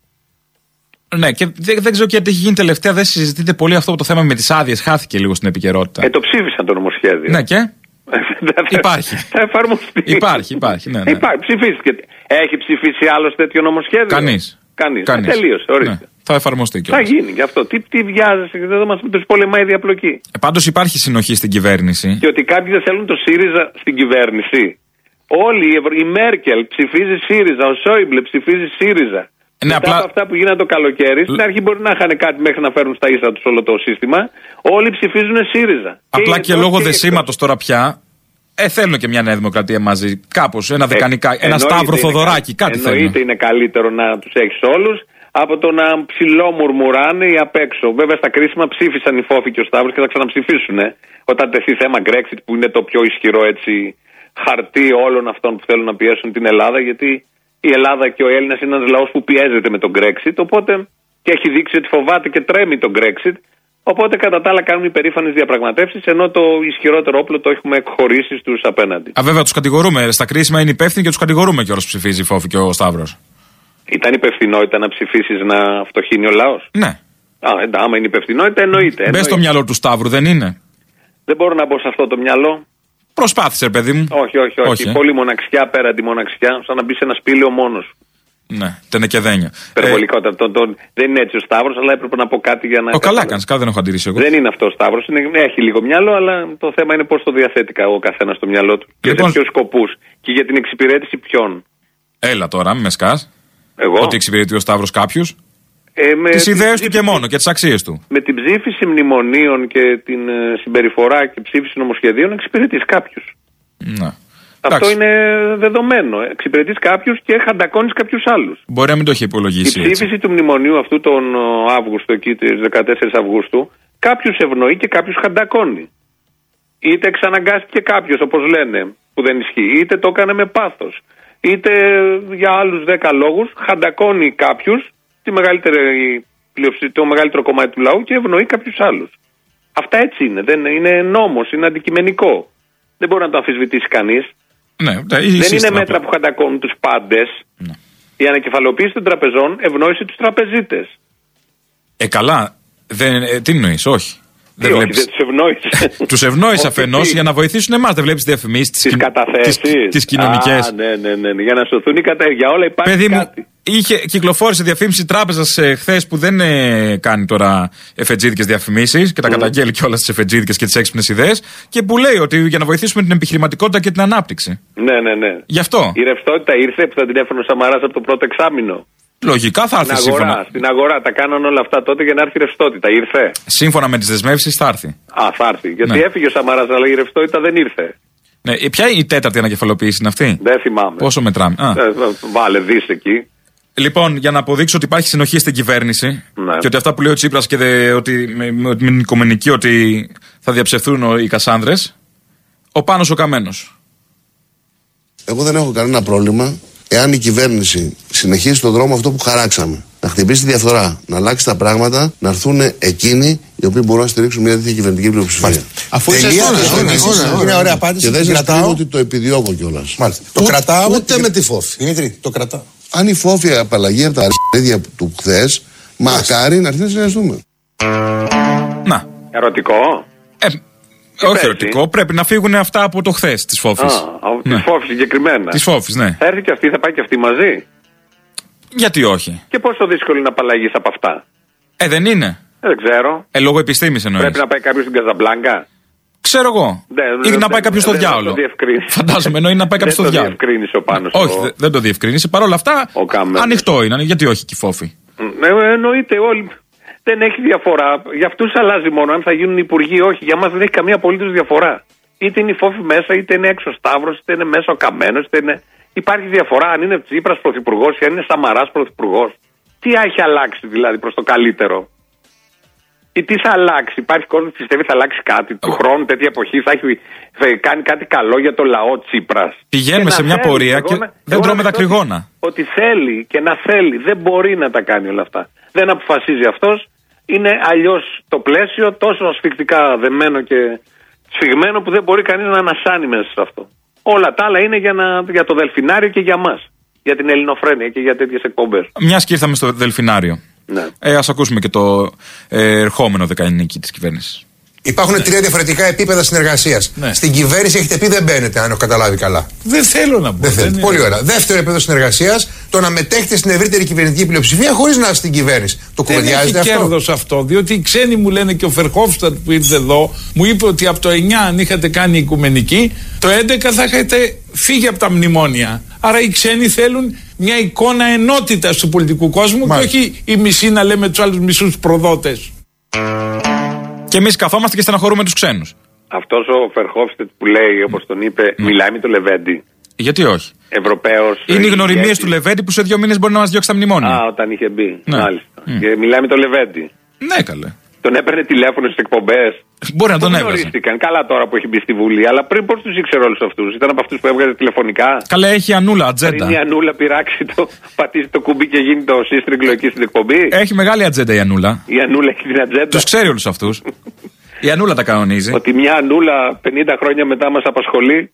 Ναι, και δεν, δεν ξέρω και τι έχει γίνει τελευταία. Δεν συζητείται πολύ αυτό το θέμα με τις άδειες. Χάθηκε λίγο στην επικαιρότητα. Ε, το ψήφισαν το νομοσχέδιο. Ναι, και; Θα- *laughs* Υπάρχει. Θα εφαρμοστεί. Υπάρχει, υπάρχει, ναι, ναι. Υπάρχει, ψηφίστηκε. Έχει ψηφίσει άλλος τέτοιο νομοσχέδιο; Κανείς. Κανείς. Τελείωσε, ορίστε. Ναι, θα εφαρμοστεί Θα κιόλας. γίνει γι' αυτό. Τι, τι βιάζεσαι, δεν μας τους πολεμάει η διαπλοκή. Ε, Πάντως υπάρχει συνοχή στην κυβέρνηση. Και ότι κάποιοι δεν θέλουν το ΣΥΡΙΖΑ στην κυβέρνηση. Όλοι, η, Ευρω... η Μέρκελ ψηφίζει ΣΥΡΙΖΑ, ο Σόιμπλε ψηφίζει ΣΥΡΙΖΑ. Ναι, Μετά απλά- από αυτά που γίνανε το καλοκαίρι, στην αρχή μπορεί να είχαν κάτι μέχρι να φέρουν στα ίσα τους όλο το σύστημα. Όλοι ψηφίζουν ΣΥΡΙΖΑ. Απλά οι και εντός λόγω οι εκτός. δεσίματο τώρα πια. Ε, θέλουν και μια Νέα Δημοκρατία μαζί. Κάπως. Ένα δεκανικά. ένα Ε, Εννοείται Σταύρο είναι Θοδωράκι. κα- Κάτι θέλουν. Εννοείται είναι καλύτερο να τους έχεις όλους από το να ψηλόμουρμουράνε ή απ' έξω. Βέβαια στα κρίσιμα ψήφισαν οι Φόφοι και ο Σταύρος και θα ξαναψηφίσουν. Όταν τεθεί θέμα Brexit που είναι το πιο ισχυρό έτσι χαρτί όλων αυτών που θέλουν να πιέσουν την Ελλάδα. Γιατί η Ελλάδα και ο Έλληνας είναι ένας λαός που πιέζεται με τον Brexit. Οπότε και έχει δείξει ότι φοβάται και τρέμει τον Brexit. Οπότε κατά τα άλλα κάνουμε υπερήφανε διαπραγματεύσεις, ενώ το ισχυρότερο όπλο το έχουμε εκχωρήσει στους απέναντι. Α, βέβαια, τους κατηγορούμε. Στα κρίσιμα είναι υπεύθυνοι και τους κατηγορούμε κιόλας που ψηφίζει η Φόφη και ο Σταύρος. Ήταν υπευθυνότητα να ψηφίσεις να φτωχύνει ο λαός; Ναι. Α, εντά, άμα είναι υπευθυνότητα, εννοείται. Μπες στο εννοείται. μυαλό του Σταύρου, δεν είναι; Δεν μπορώ να μπω σε αυτό το μυαλό. Προσπάθησε, ρε παιδί μου. Όχι, όχι, όχι. Όχι, ε. Πολύ μοναξιά πέρα τη μοναξιά, σαν να μπει σε ένα σπήλαιο μόνος. Ναι, τενε και δένια. Υπερβολικότατα. Τον- τον- δεν είναι έτσι ο Σταύρος, αλλά έπρεπε να πω κάτι για να. Ο καλά καταλάβω. κάνεις, καλά δεν έχω αντιρρήσει εγώ. Δεν είναι αυτό ο Σταύρος. Έχει λίγο μυαλό, αλλά το θέμα είναι πώς το διαθέτει κα- ο καθένα στο μυαλό του. Και Λοιπόν- για ποιου σκοπούς. Και για την εξυπηρέτηση ποιον; Έλα τώρα, μην με σκάς. Εγώ. Ότι εξυπηρετεί ο Σταύρος κάποιου. Ε, με Τις την ιδέες του ψήφιση- και μόνο και τις αξίες του. Με την ψήφιση μνημονίων και την ε, συμπεριφορά και ψήφιση νομοσχεδίων εξυπηρετείς κάποιους. Ναι. Αυτό Εντάξει. είναι δεδομένο. Εξυπηρετείς κάποιους και χαντακώνεις κάποιους άλλους. Μπορεί να μην το έχει Η υπολογίσει έτσι. ψήφιση του μνημονίου αυτού τον ο, Αύγουστο, εκεί τις 14 Αυγούστου, κάποιους ευνοεί και κάποιους χαντακώνει. Είτε εξαναγκάστηκε κάποιος, όπως λένε, που δεν ισχύει, είτε το έκανε με πάθος. Είτε για άλλους 10 λόγους χαντακώνει κάποιους, τη μεγαλύτερη πλειοψη- το μεγαλύτερο κομμάτι του λαού και ευνοεί κάποιους άλλους. Αυτά έτσι είναι. Δεν είναι νόμος, είναι αντικειμενικό. Δεν μπορεί να το αμφισβητήσει κανείς. Ναι, ναι, Δεν εσείς είναι τώρα. μέτρα που χαντακώνουν τους πάντες. Ναι. Η ανακεφαλοποίηση των τραπεζών ευνόησε τους τραπεζίτες. Ε, καλά. Δεν, ε, τι εννοείς, όχι. Δεν όχι, βλέπεις. δεν τους ευνόησε. Τους ευνόησε Όχι, αφενός τι; για να βοηθήσουν εμάς. Δεν βλέπεις διαφημίσεις, Τις καταθέσεις. τι κοινωνικές. Α, ναι, ναι, ναι, ναι. Για να σωθούν οι καταθέσει. Για όλα υπάρχει Παιδί μου, κάτι. είχε, κυκλοφόρησε διαφήμιση τράπεζας ε, χθες που δεν ε, κάνει τώρα εφετζίδικες διαφημίσεις και τα καταγγέλει κιόλας τις εφετζίδικες και τις έξυπνες ιδέες και που λέει ότι για να βοηθήσουμε την επιχειρηματικότητα και την ανάπτυξη. Ναι, ναι, ναι. Γι' αυτό. Η ρευστότητα ήρθε που θα την έφερε ο Σαμαράς από το πρώτο εξάμεινο. Λογικά θα έρθει Στην αγορά, σύμφωνα, στην αγορά. Τα κάναν όλα αυτά τότε για να έρθει η ρευστότητα. Ήρθε; σύμφωνα με τις δεσμεύσεις. Θα έρθει. Α, θα έρθει. Γιατί Ναι. έφυγε ο Σαμαράς, αλλά η ρευστότητα δεν ήρθε. Ναι, ε, ποια είναι η τέταρτη ανακεφαλοποίηση είναι αυτή; Δεν θυμάμαι. Πόσο μετράμε; Α. Ε, βάλε, δεις εκεί. Λοιπόν, για να αποδείξω ότι υπάρχει συνοχή στην κυβέρνηση Ναι. και ότι αυτά που λέει ο Τσίπρας και δε, ότι με, με, με την οικομενική ότι θα διαψευθούν ο- οι Κασάνδρες, ο Πάνος ο Καμένος. Εγώ δεν έχω κανένα πρόβλημα εάν η κυβέρνηση συνεχίσει τον δρόμο αυτό που χαράξαμε. Να χτυπήσει τη διαφθορά, να αλλάξει τα πράγματα, να έρθουν εκείνοι οι οποίοι μπορούν να στηρίξουν μια τέτοια κυβερνητική πλειοψηφία. Αφού είσαι Τελεία, τώρα, ωραία, εσείς, ωραία, είναι ωραία. ωραία απάντηση, Και δεν την σας κρατάω. κρύβω ότι το επιδιώκω κιόλας. Μάλιστα. Το Ούτε- κρατάω. Ούτε με τη φόφη. Δημήτρη, το κρατάω. Αν η φόφη απαλλαγή από τα ίδια του χθες, μακάρι να έρθει να συνεργαστούμε. Να. Ερωτικό. Ε, όχι ερωτικό, πρέπει να φύγουν αυτά από το χθες της Φόφης. Α, από της φόφης συγκεκριμένα. Της Φόφης, ναι. Θα έρθει και αυτή, θα πάει και αυτή μαζί; Γιατί όχι. Και πόσο δύσκολο είναι να απαλλαγείς από αυτά; Ε, δεν είναι. Δεν ξέρω. Ε, λόγω επιστήμης εννοείς. Πρέπει να πάει κάποιος στην Καζαμπλάνκα; Ξέρω εγώ. Ναι, Ή δεν- να πάει κάποιος στο δεν- δεν διάολο. το διευκρίνησε. Φαντάζομαι εννοεί να πάει κάποιος στο Δεν το διάολο. διευκρίνησε ο Πάνος Όχι, ο- δε- δεν το διευκρίνησε. Παρ' όλα αυτά, Κάμερας. ανοιχτό είναι. Γιατί όχι και η Φόφη; Ε, εννοείται όλοι. Δεν έχει διαφορά. Για αυτούς αλλάζει μόνο αν θα γίνουν υπουργοί ή όχι. Για μας δεν έχει καμία απολύτως διαφορά. Είτε είναι η φόφη μέσα, είτε είναι έξω Σταύρος, είτε είναι μέσα ο Καμένος, είτε είναι. Υπάρχει διαφορά αν είναι Τσίπρας πρωθυπουργός ή αν είναι Σαμαράς πρωθυπουργός. Τι έχει αλλάξει δηλαδή προς το καλύτερο; Ή τι θα αλλάξει; Υπάρχει κόσμος που πιστεύει θα αλλάξει κάτι. Του χρόνου τέτοια εποχή θα έχει θα κάνει κάτι καλό για το λαό Τσίπρας. Πηγαίνουμε σε μια πορεία και δεν τρώμε τα κρυγόνα. Ότι θέλει και να θέλει. Δεν μπορεί να τα κάνει όλα αυτά. Δεν αποφασίζει αυτός. Είναι αλλιώς το πλαίσιο τόσο ασφικτικά δεμένο και σφιγμένο που δεν μπορεί κανείς να ανασάνει μέσα σε αυτό. Όλα τα άλλα είναι για, να, για το Δελφινάριο και για μας. Για την ελληνοφρένεια και για τέτοιες εκπομπές. Μιας και ήρθαμε στο Δελφινάριο. Ναι. Ε, Α ακούσουμε και το ε, ερχόμενο δεκαενίκη της κυβέρνησης. Υπάρχουν τρία διαφορετικά επίπεδα συνεργασίας. Ναι. Στην κυβέρνηση έχετε πει δεν μπαίνετε, αν έχω καταλάβει καλά. Δεν θέλω να πω. Δεν θέλετε. είναι- Πολύ ωραία. Δεύτερο επίπεδο συνεργασίας, το να μετέχετε στην ευρύτερη κυβερνητική πλειοψηφία χωρίς να είστε στην κυβέρνηση. Το Δεν κουβεντιάζετε έχει αυτό; κέρδος αυτό. Διότι οι ξένοι μου λένε και ο Φερχόφστατ που ήρθε εδώ, μου είπε ότι από το 9 αν είχατε κάνει οικουμενική, το 11 θα είχατε φύγει από τα μνημόνια. Άρα οι ξένοι θέλουν μια εικόνα ενότητας του πολιτικού κόσμου Μάλιστα. και όχι η μισή να λέμε τους άλλους μισούς προδότες. Και εμείς καθόμαστε και στεναχωρούμε τους ξένους. Αυτός ο Φερχόφστετ που λέει, όπως τον είπε, μιλάει με το Λεβέντι. Γιατί όχι; Ευρωπαίος. Είναι οι γνωριμίε του Λεβέντη που σε δύο μήνες μπορεί να μας διώξει τα μνημόνια. Α, όταν είχε μπει. Ναι. Μάλιστα. Mm. Και μιλάει με το Λεβέντι. Ναι, καλέ. Τον έπαιρνε τηλέφωνο στις εκπομπές. Μπορεί να τον έβγαζε. Γνωρίστηκαν. Καλά τώρα που έχει μπει στη Βουλή. Αλλά πριν πώς τους ήξερε όλους αυτούς; Ήταν από αυτούς που έβγαζε τηλεφωνικά; Καλά, έχει ανούλα, ατζέντα. Πριν η Ανούλα πειράξει το, πατήσει το κουμπί και γίνει το σύστριγγλο εκεί στην εκπομπή; Έχει μεγάλη ατζέντα η Ανούλα. Η Ανούλα έχει την ατζέντα. Τους ξέρει όλους αυτούς. *laughs* η Ανούλα τα κανονίζει. Ότι μια Ανούλα 50 χρόνια μετά μας απασχολεί.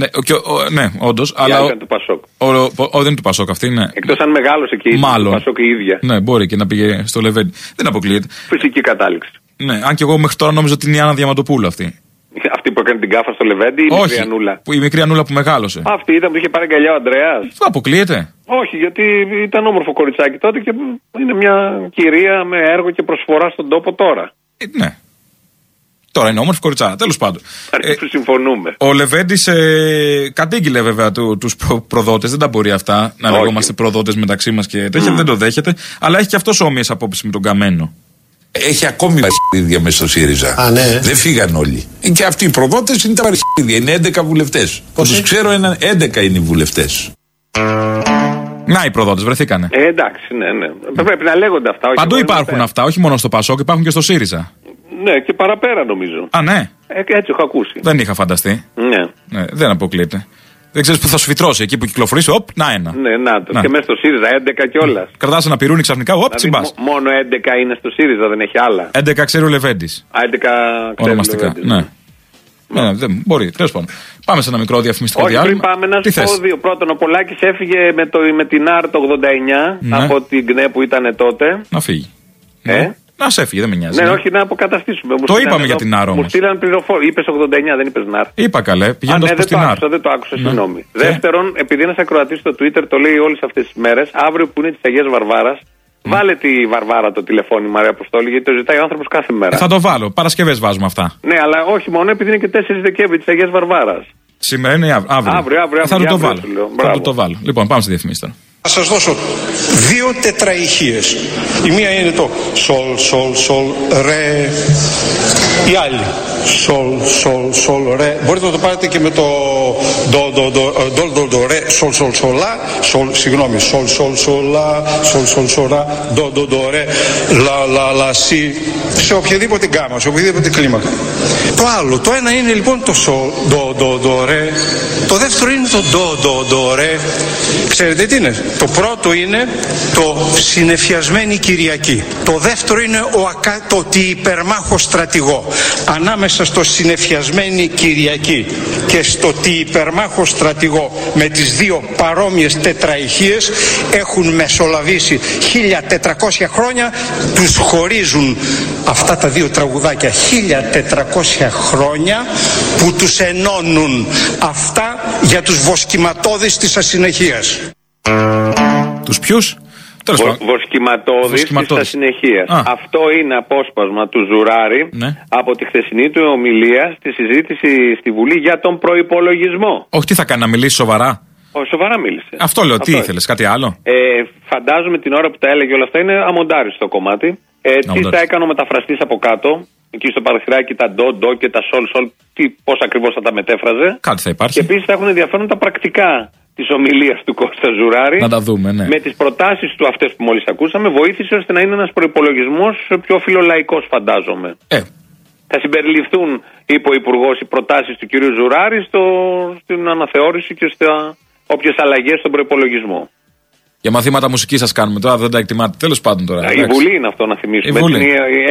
Ναι, και, ο- ναι όντως. η Αλλά. άλλη ο- ήταν του Πασόκ. ο- ο- ο- δεν είναι του Πασόκ αυτή, ναι. Εκτός αν μεγάλωσε και η Μάλλον. του Πασόκ η ίδια. Ναι, μπορεί και να πήγε στο Λεβέντι. Δεν αποκλείεται. Φυσική κατάληξη. Ναι, αν και εγώ μέχρι τώρα νόμιζα ότι είναι η Άννα Διαματοπούλου αυτή. Αυτή που έκανε την κάφα στο Λεβέντι ή η μικρή Όχι. Ανούλα. Που η μικρή Ανούλα που μεγάλωσε. Αυτή ήταν που είχε πάρει αγκαλιά ο Αντρέα. Αυτό αποκλείεται. Όχι, γιατί ήταν όμορφο κοριτσάκι τότε και είναι μια κυρία με έργο και προσφορά στον τόπο τώρα. Ε, ναι. Τώρα είναι όμορφη κοριτσάρα. Τέλος πάντων. Ε, που συμφωνούμε. Ο Λεβέντης ε, κατήγγειλε βέβαια του τους προ, προδότες. Δεν τα μπορεί αυτά να Όχι. λεγόμαστε προδότες μεταξύ μας και τέτοια. Δεν το δέχεται. Αλλά έχει και αυτός όμοιες απόψεις με τον Καμένο. Έχει ακόμη αρχίδια μες στο ΣΥΡΙΖΑ. Α, ναι. Δεν φύγαν όλοι. Και αυτοί οι προδότες είναι τα αρχίδια. Είναι 11 βουλευτές. Τους ξέρω, ένα, 11 είναι οι βουλευτές. Να οι προδότες βρεθήκανε. Ε, εντάξει, ναι, ναι. Πρέπει να λέγονται αυτά. όχι Παντού μόνο υπάρχουν μετά. αυτά, όχι μόνο στο Πασόκ, υπάρχουν και στο ΣΥΡΙΖΑ. Ναι, και παραπέρα νομίζω. Α, ναι. Ε, και έτσι έχω ακούσει. Δεν είχα φανταστεί. Ναι. Ναι, δεν αποκλείεται. Δεν ξέρεις που θα σου φυτρώσει εκεί που κυκλοφορεί. Οπ, να ένα. Ναι, να το. Να. Και μέσα στο ΣΥΡΙΖΑ 11 κιόλας. Κρατάς ένα πυρούνι ξαφνικά, οπ, τσιμπάς. μόνο 11 είναι στο ΣΥΡΙΖΑ, δεν έχει άλλα. 11 ξέρει ο Λεβέντης. Α, 11 ξέρει Ονομαστικά. Λεβέντης. Ναι. Ναι, δεν μπορεί. Τέλος πάντων. Πάμε σε ένα μικρό διαφημιστικό Όχι, πριν διάλειμμα. πάμε να Τι σου πω θες; δύο. Πρώτον, ο Πολάκης έφυγε με, το, με την ΑΡ το 89 Ναι. από την ΚΝΕ που ήταν τότε. Να φύγει. Ε; Ναι. Να σε έφυγε, δεν με νοιάζει. Ναι, ναι. όχι να αποκαταστήσουμε. Μου Το στείλανε είπαμε εδώ- για την ΑΡ Μου όμως. στείλαν πληροφόρηση. Είπες 89, δεν είπες ΝΑΡ. Είπα καλέ, Α, πηγαίνοντας ναι, προς δεν το την ΑΡ. άκουσα, δεν το άκουσα, Ναι. συγγνώμη. Και; Δεύτερον, επειδή ένας ακροατής στο Twitter το λέει όλες αυτές τις μέρες, αύριο που είναι της Αγίας Βαρβάρας, βάλε τη Βαρβάρα το τηλεφώνημα, Μαρία Αποστόλη, γιατί το ζητάει ο άνθρωπος κάθε μέρα. Ε, Θα το βάλω. Παρασκευές βάζουμε αυτά. Ναι, αλλά όχι μόνο επειδή είναι και 4 Δεκέμβρη της Αγίας Βαρβάρας. Σήμερα είναι αυ- αύριο. Αύριο, αύριο, Ε, Θα του αύριο, το αύριο βάλω. σου λέω. Θα Μπράβο. του το βάλω. Λοιπόν, πάμε στη διαφημίση τώρα. Θα σας δώσω δύο τετραηχίες. Η μία είναι το σολ, σολ, σολ, ρε. Η άλλη. Σολ, σολ, σολ, ρε. Μπορείτε να το πάρετε και με το ντο, ντο, ντο, ε, ντο, ντο, ντο, ρε, σολ, σολ, σολά, σολ, συγγνώμη, σολ, σολ, σολά, σολ, σολ, σολά, ντο, ντο, ντο, ρε, λα, λα, λα, σι. Σε οποιαδήποτε γκάμα, σε οποιαδήποτε κλίμακα. Το άλλο, το ένα είναι λοιπόν το σολ, ντο, ντο, ντο, ρε. Το δεύτερο είναι το ντο, ντο, ντο, ρε. Ξέρετε τι είναι. Το πρώτο είναι το συνεφιασμένη Κυριακή. Το δεύτερο είναι ο ακα... το τι υπερμάχο στρατηγό. Ανάμεσα στο συνεφιασμένη Κυριακή και στο τι υπερμάχο στρατηγό με τις δύο παρόμοιες τετραηχίες έχουν μεσολαβήσει 1400 χρόνια τους χωρίζουν αυτά τα δύο τραγουδάκια 1400 χρόνια που τους ενώνουν αυτά για τους βοσκηματώδεις της ασυνεχίας. Τους ποιους; Τέλος Βο, πάντων. Βοσκηματώδη της Βοσκηματώδης. ασυνεχίας. Α. Αυτό είναι απόσπασμα του Ζουράρη Ναι. από τη χθεσινή του ομιλία στη συζήτηση στη Βουλή για τον προπολογισμό. Όχι, τι θα κάνει, να μιλήσει σοβαρά; Ο σοβαρά μίλησε. Αυτό λέω, τι είναι. ήθελες, κάτι άλλο; Ε, φαντάζομαι την ώρα που τα έλεγε όλα αυτά είναι αμοντάριστο το κομμάτι. Ε, τι Αμοντάριστο. θα έκανε ο μεταφραστής από κάτω, εκεί στο παραθυράκι τα ντο, ντο και τα σολ, σολ, τι, πώς ακριβώς θα τα μετέφραζε. Κάτι θα υπάρχει. Και επίσης θα έχουν ενδιαφέρον τα πρακτικά της ομιλίας του Κώστα Ζουράρη. Να τα δούμε, ναι. Με τις προτάσεις του αυτές που μόλις ακούσαμε, βοήθησε ώστε να είναι ένας προπολογισμό πιο φιλολαϊκός, φαντάζομαι. Ε, Θα συμπεριληφθούν, είπε ο Υπουργός, οι προτάσεις του κ. Ζουράρη στο, στην αναθεώρηση και στα όποιες αλλαγές στον προπολογισμό. για μαθήματα μουσικής σας κάνουμε τώρα, δεν τα εκτιμάτε. Τέλος πάντων τώρα. Η εντάξει. Βουλή είναι αυτό να θυμίσουμε. Η Βουλή.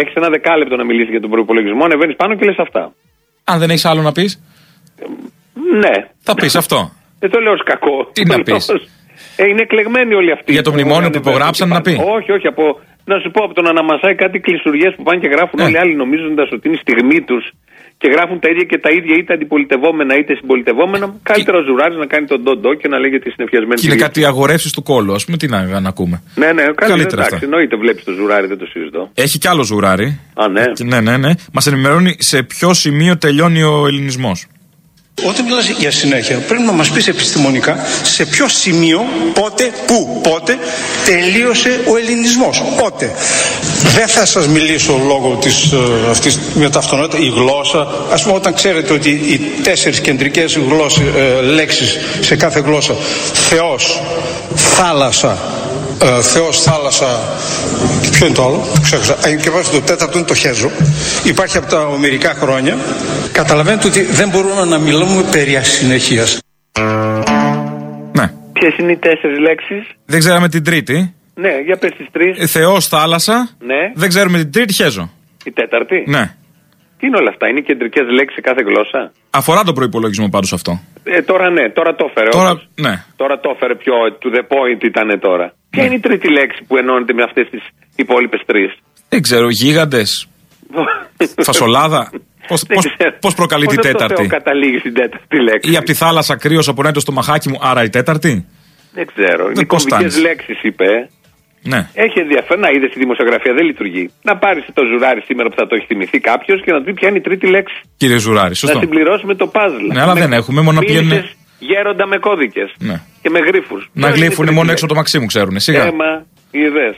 Έχεις ένα δεκάλεπτο να μιλήσεις για τον προπολογισμό, ανεβαίνεις πάνω και λες αυτά. Αν δεν έχεις άλλο να πεις, Ναι. θα πεις αυτό. Δεν το λέω ως κακό. Τι να *laughs* Το λέω πεις; ως- Ε, είναι κλεγμένοι όλοι αυτοί. Για το που μνημόνιο ανεβαίνουν που υπογράψαν και να πει. πάνε. Όχι, όχι. Από, να σου πω από το να αναμασάει κάτι κλεισουριέ που πάνε και γράφουν Ε. όλοι οι άλλοι νομίζοντας ότι είναι η στιγμή τους και γράφουν τα ίδια και τα ίδια είτε αντιπολιτευόμενα είτε συμπολιτευόμενα. Καλύτερα ο Ζουράρης να κάνει τον ντοντό και να λέγεται συννεφιασμένη. Και είναι κυρία. κάτι αγορεύσεις του κώλου, ας πούμε, τι να, να ακούμε. Ναι, ναι, καλύτερα. Καλύτερα Εντάξει, αυτά. εννοείται, βλέπεις το Ζουράρι, δεν το συζητώ. Έχει κι άλλο ζουράρι. Α, ναι. Και Ναι, ναι, ναι. Μας ενημερώνει σε ποιο σημείο τελειώνει ο ελληνισμός. Όταν μιλάς για συνέχεια, πρέπει να μας πεις επιστημονικά σε ποιο σημείο, πότε, πού, πότε τελείωσε ο ελληνισμός. Πότε. Δεν θα σας μιλήσω λόγω της, ε, αυτής με τα αυτονόητα, η γλώσσα. Ας πούμε όταν ξέρετε ότι οι τέσσερις κεντρικές γλώσσες, ε, λέξεις σε κάθε γλώσσα, Θεός, θάλασσα, ε, Θεός, θάλασσα και ποιο είναι το άλλο, το ξέχασα. Ε, και βάζει το τέταρτο είναι το χέζο. Υπάρχει από τα μερικά χρόνια. Καταλαβαίνετε ότι δεν μπορούμε να μιλούμε περί ασυνεχίας. Ναι. Ποιες είναι οι τέσσερις λέξεις; Δεν ξέραμε την τρίτη. Ναι, για πες τις τρεις. Θεός θάλασσα. Ναι. Δεν ξέρουμε την τρίτη χέζο. Η τέταρτη. Ναι. Τι είναι όλα αυτά, είναι κεντρικές λέξεις σε κάθε γλώσσα; Αφορά τον προπολογισμό πάντως αυτό. Ε, τώρα ναι, τώρα το έφερε. Τώρα, όμως. ναι. Τώρα το έφερε πιο to the point ήταν τώρα. Ποια είναι η τρίτη λέξη που ενώνεται με αυτές τις υπόλοιπες τρεις; Δεν ξέρω, γίγαντες. *laughs* Φασολάδα. Πώ πώς προκαλεί τη τέταρτη; Πώ καταλήγει στην τέταρτη λέξη; Ή από τη θάλασσα κρύος απορρέει στο μαχάκι μου, άρα η τέταρτη; Δεν ξέρω. Είναι πώς κομβικές φτάνεις. λέξεις, είπε. Ε. Ναι. Έχει ενδιαφέρον να είδες τη δημοσιογραφία, δεν λειτουργεί. Να πάρεις το ζουράρι σήμερα που θα το έχει θυμηθεί κάποιος και να του πει ποια είναι η τρίτη λέξη. Κύριε Ζουράρη, σωστό. Να συμπληρώσουμε το puzzle. Ναι, αλλά δεν έχουμε, μόνο να πηγαίνουν- Γέροντα με κώδικες Ναι. και με γρήφου. Να γλύφουν μόνο έξω το μαξί μου, ξέρουν. Σιγά. Έμα, είδες.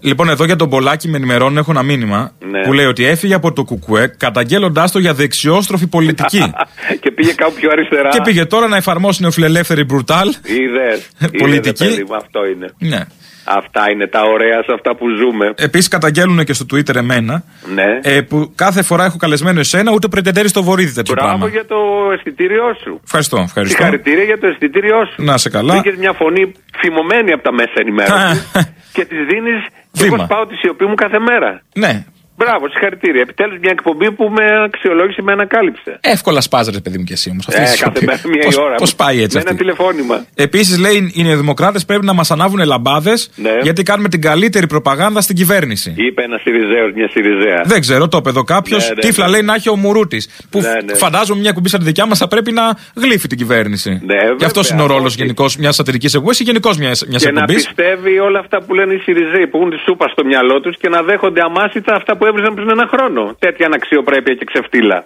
Λοιπόν, εδώ για τον Πολάκη με ενημερώνουν, έχω ένα μήνυμα Ναι. που λέει ότι έφυγε από το Κουκουέ καταγγέλλοντάς το για δεξιόστροφη πολιτική. *laughs* και πήγε κάπου πιο αριστερά. και πήγε τώρα να εφαρμόσει νεοφιλελεύθερη μπρουτάλ. Είδες. Πολιτική. Αυτό είναι. Ναι. Αυτά είναι τα ωραία σε αυτά που ζούμε. Επίσης καταγγέλνουν και στο Twitter εμένα Ναι. ε, που κάθε φορά έχω καλεσμένο εσένα, ούτε πρετεντέρει στο βορίδι τέτοιο Μπράβο πράγμα. για το αισθητήριό σου. Ευχαριστώ, ευχαριστώ. Συγχαρητήρια για το αισθητήριό σου. Να σε καλά. Βρήκες μια φωνή φημωμένη από τα μέσα ενημέρωσης και της δίνεις. Και Βήμα. εγώ πάω τη σιωπή μου κάθε μέρα. Ναι. Μπράβο, συγχαρητήρια. Επιτέλους μια εκπομπή που με αξιολόγησε, με ανακάλυψε. Εύκολα σπάζερε, παιδί μου και εσύ όμως. Ε, κάθε μέρα μία η ώρα. Πώς πάει έτσι Με ένα αυτή. τηλεφώνημα. Επίσης λέει οι νεοδημοκράτες πρέπει να μας ανάβουν λαμπάδες Ναι. γιατί κάνουμε την καλύτερη προπαγάνδα στην κυβέρνηση. Είπε ένας Σιριζέος, μια Σιριζέα. Δεν ξέρω, το είπε εδώ κάποιος. Ναι, ναι, Τύφλα ναι. λέει να έχει ο Μουρούτης. Που Ναι, ναι. φαντάζομαι μια κουμπί σαν τη δικιά μας θα πρέπει να γλύφει την κυβέρνηση. Ναι, Γι' αυτός βέβαια, είναι ο ρόλος όχι. γενικώ μιας σατυρικής εκπομπής ή γενικώ μιας Και να εκπομπής. πιστεύει όλα αυτά που λένε οι Σιριζέοι που έχουν τη σούπα στο μυαλό τους και να δέχονται αμάσιτα αυτά που έβριζαν πριν ένα χρόνο. Τέτοια αναξιοπρέπεια και ξεφτύλα.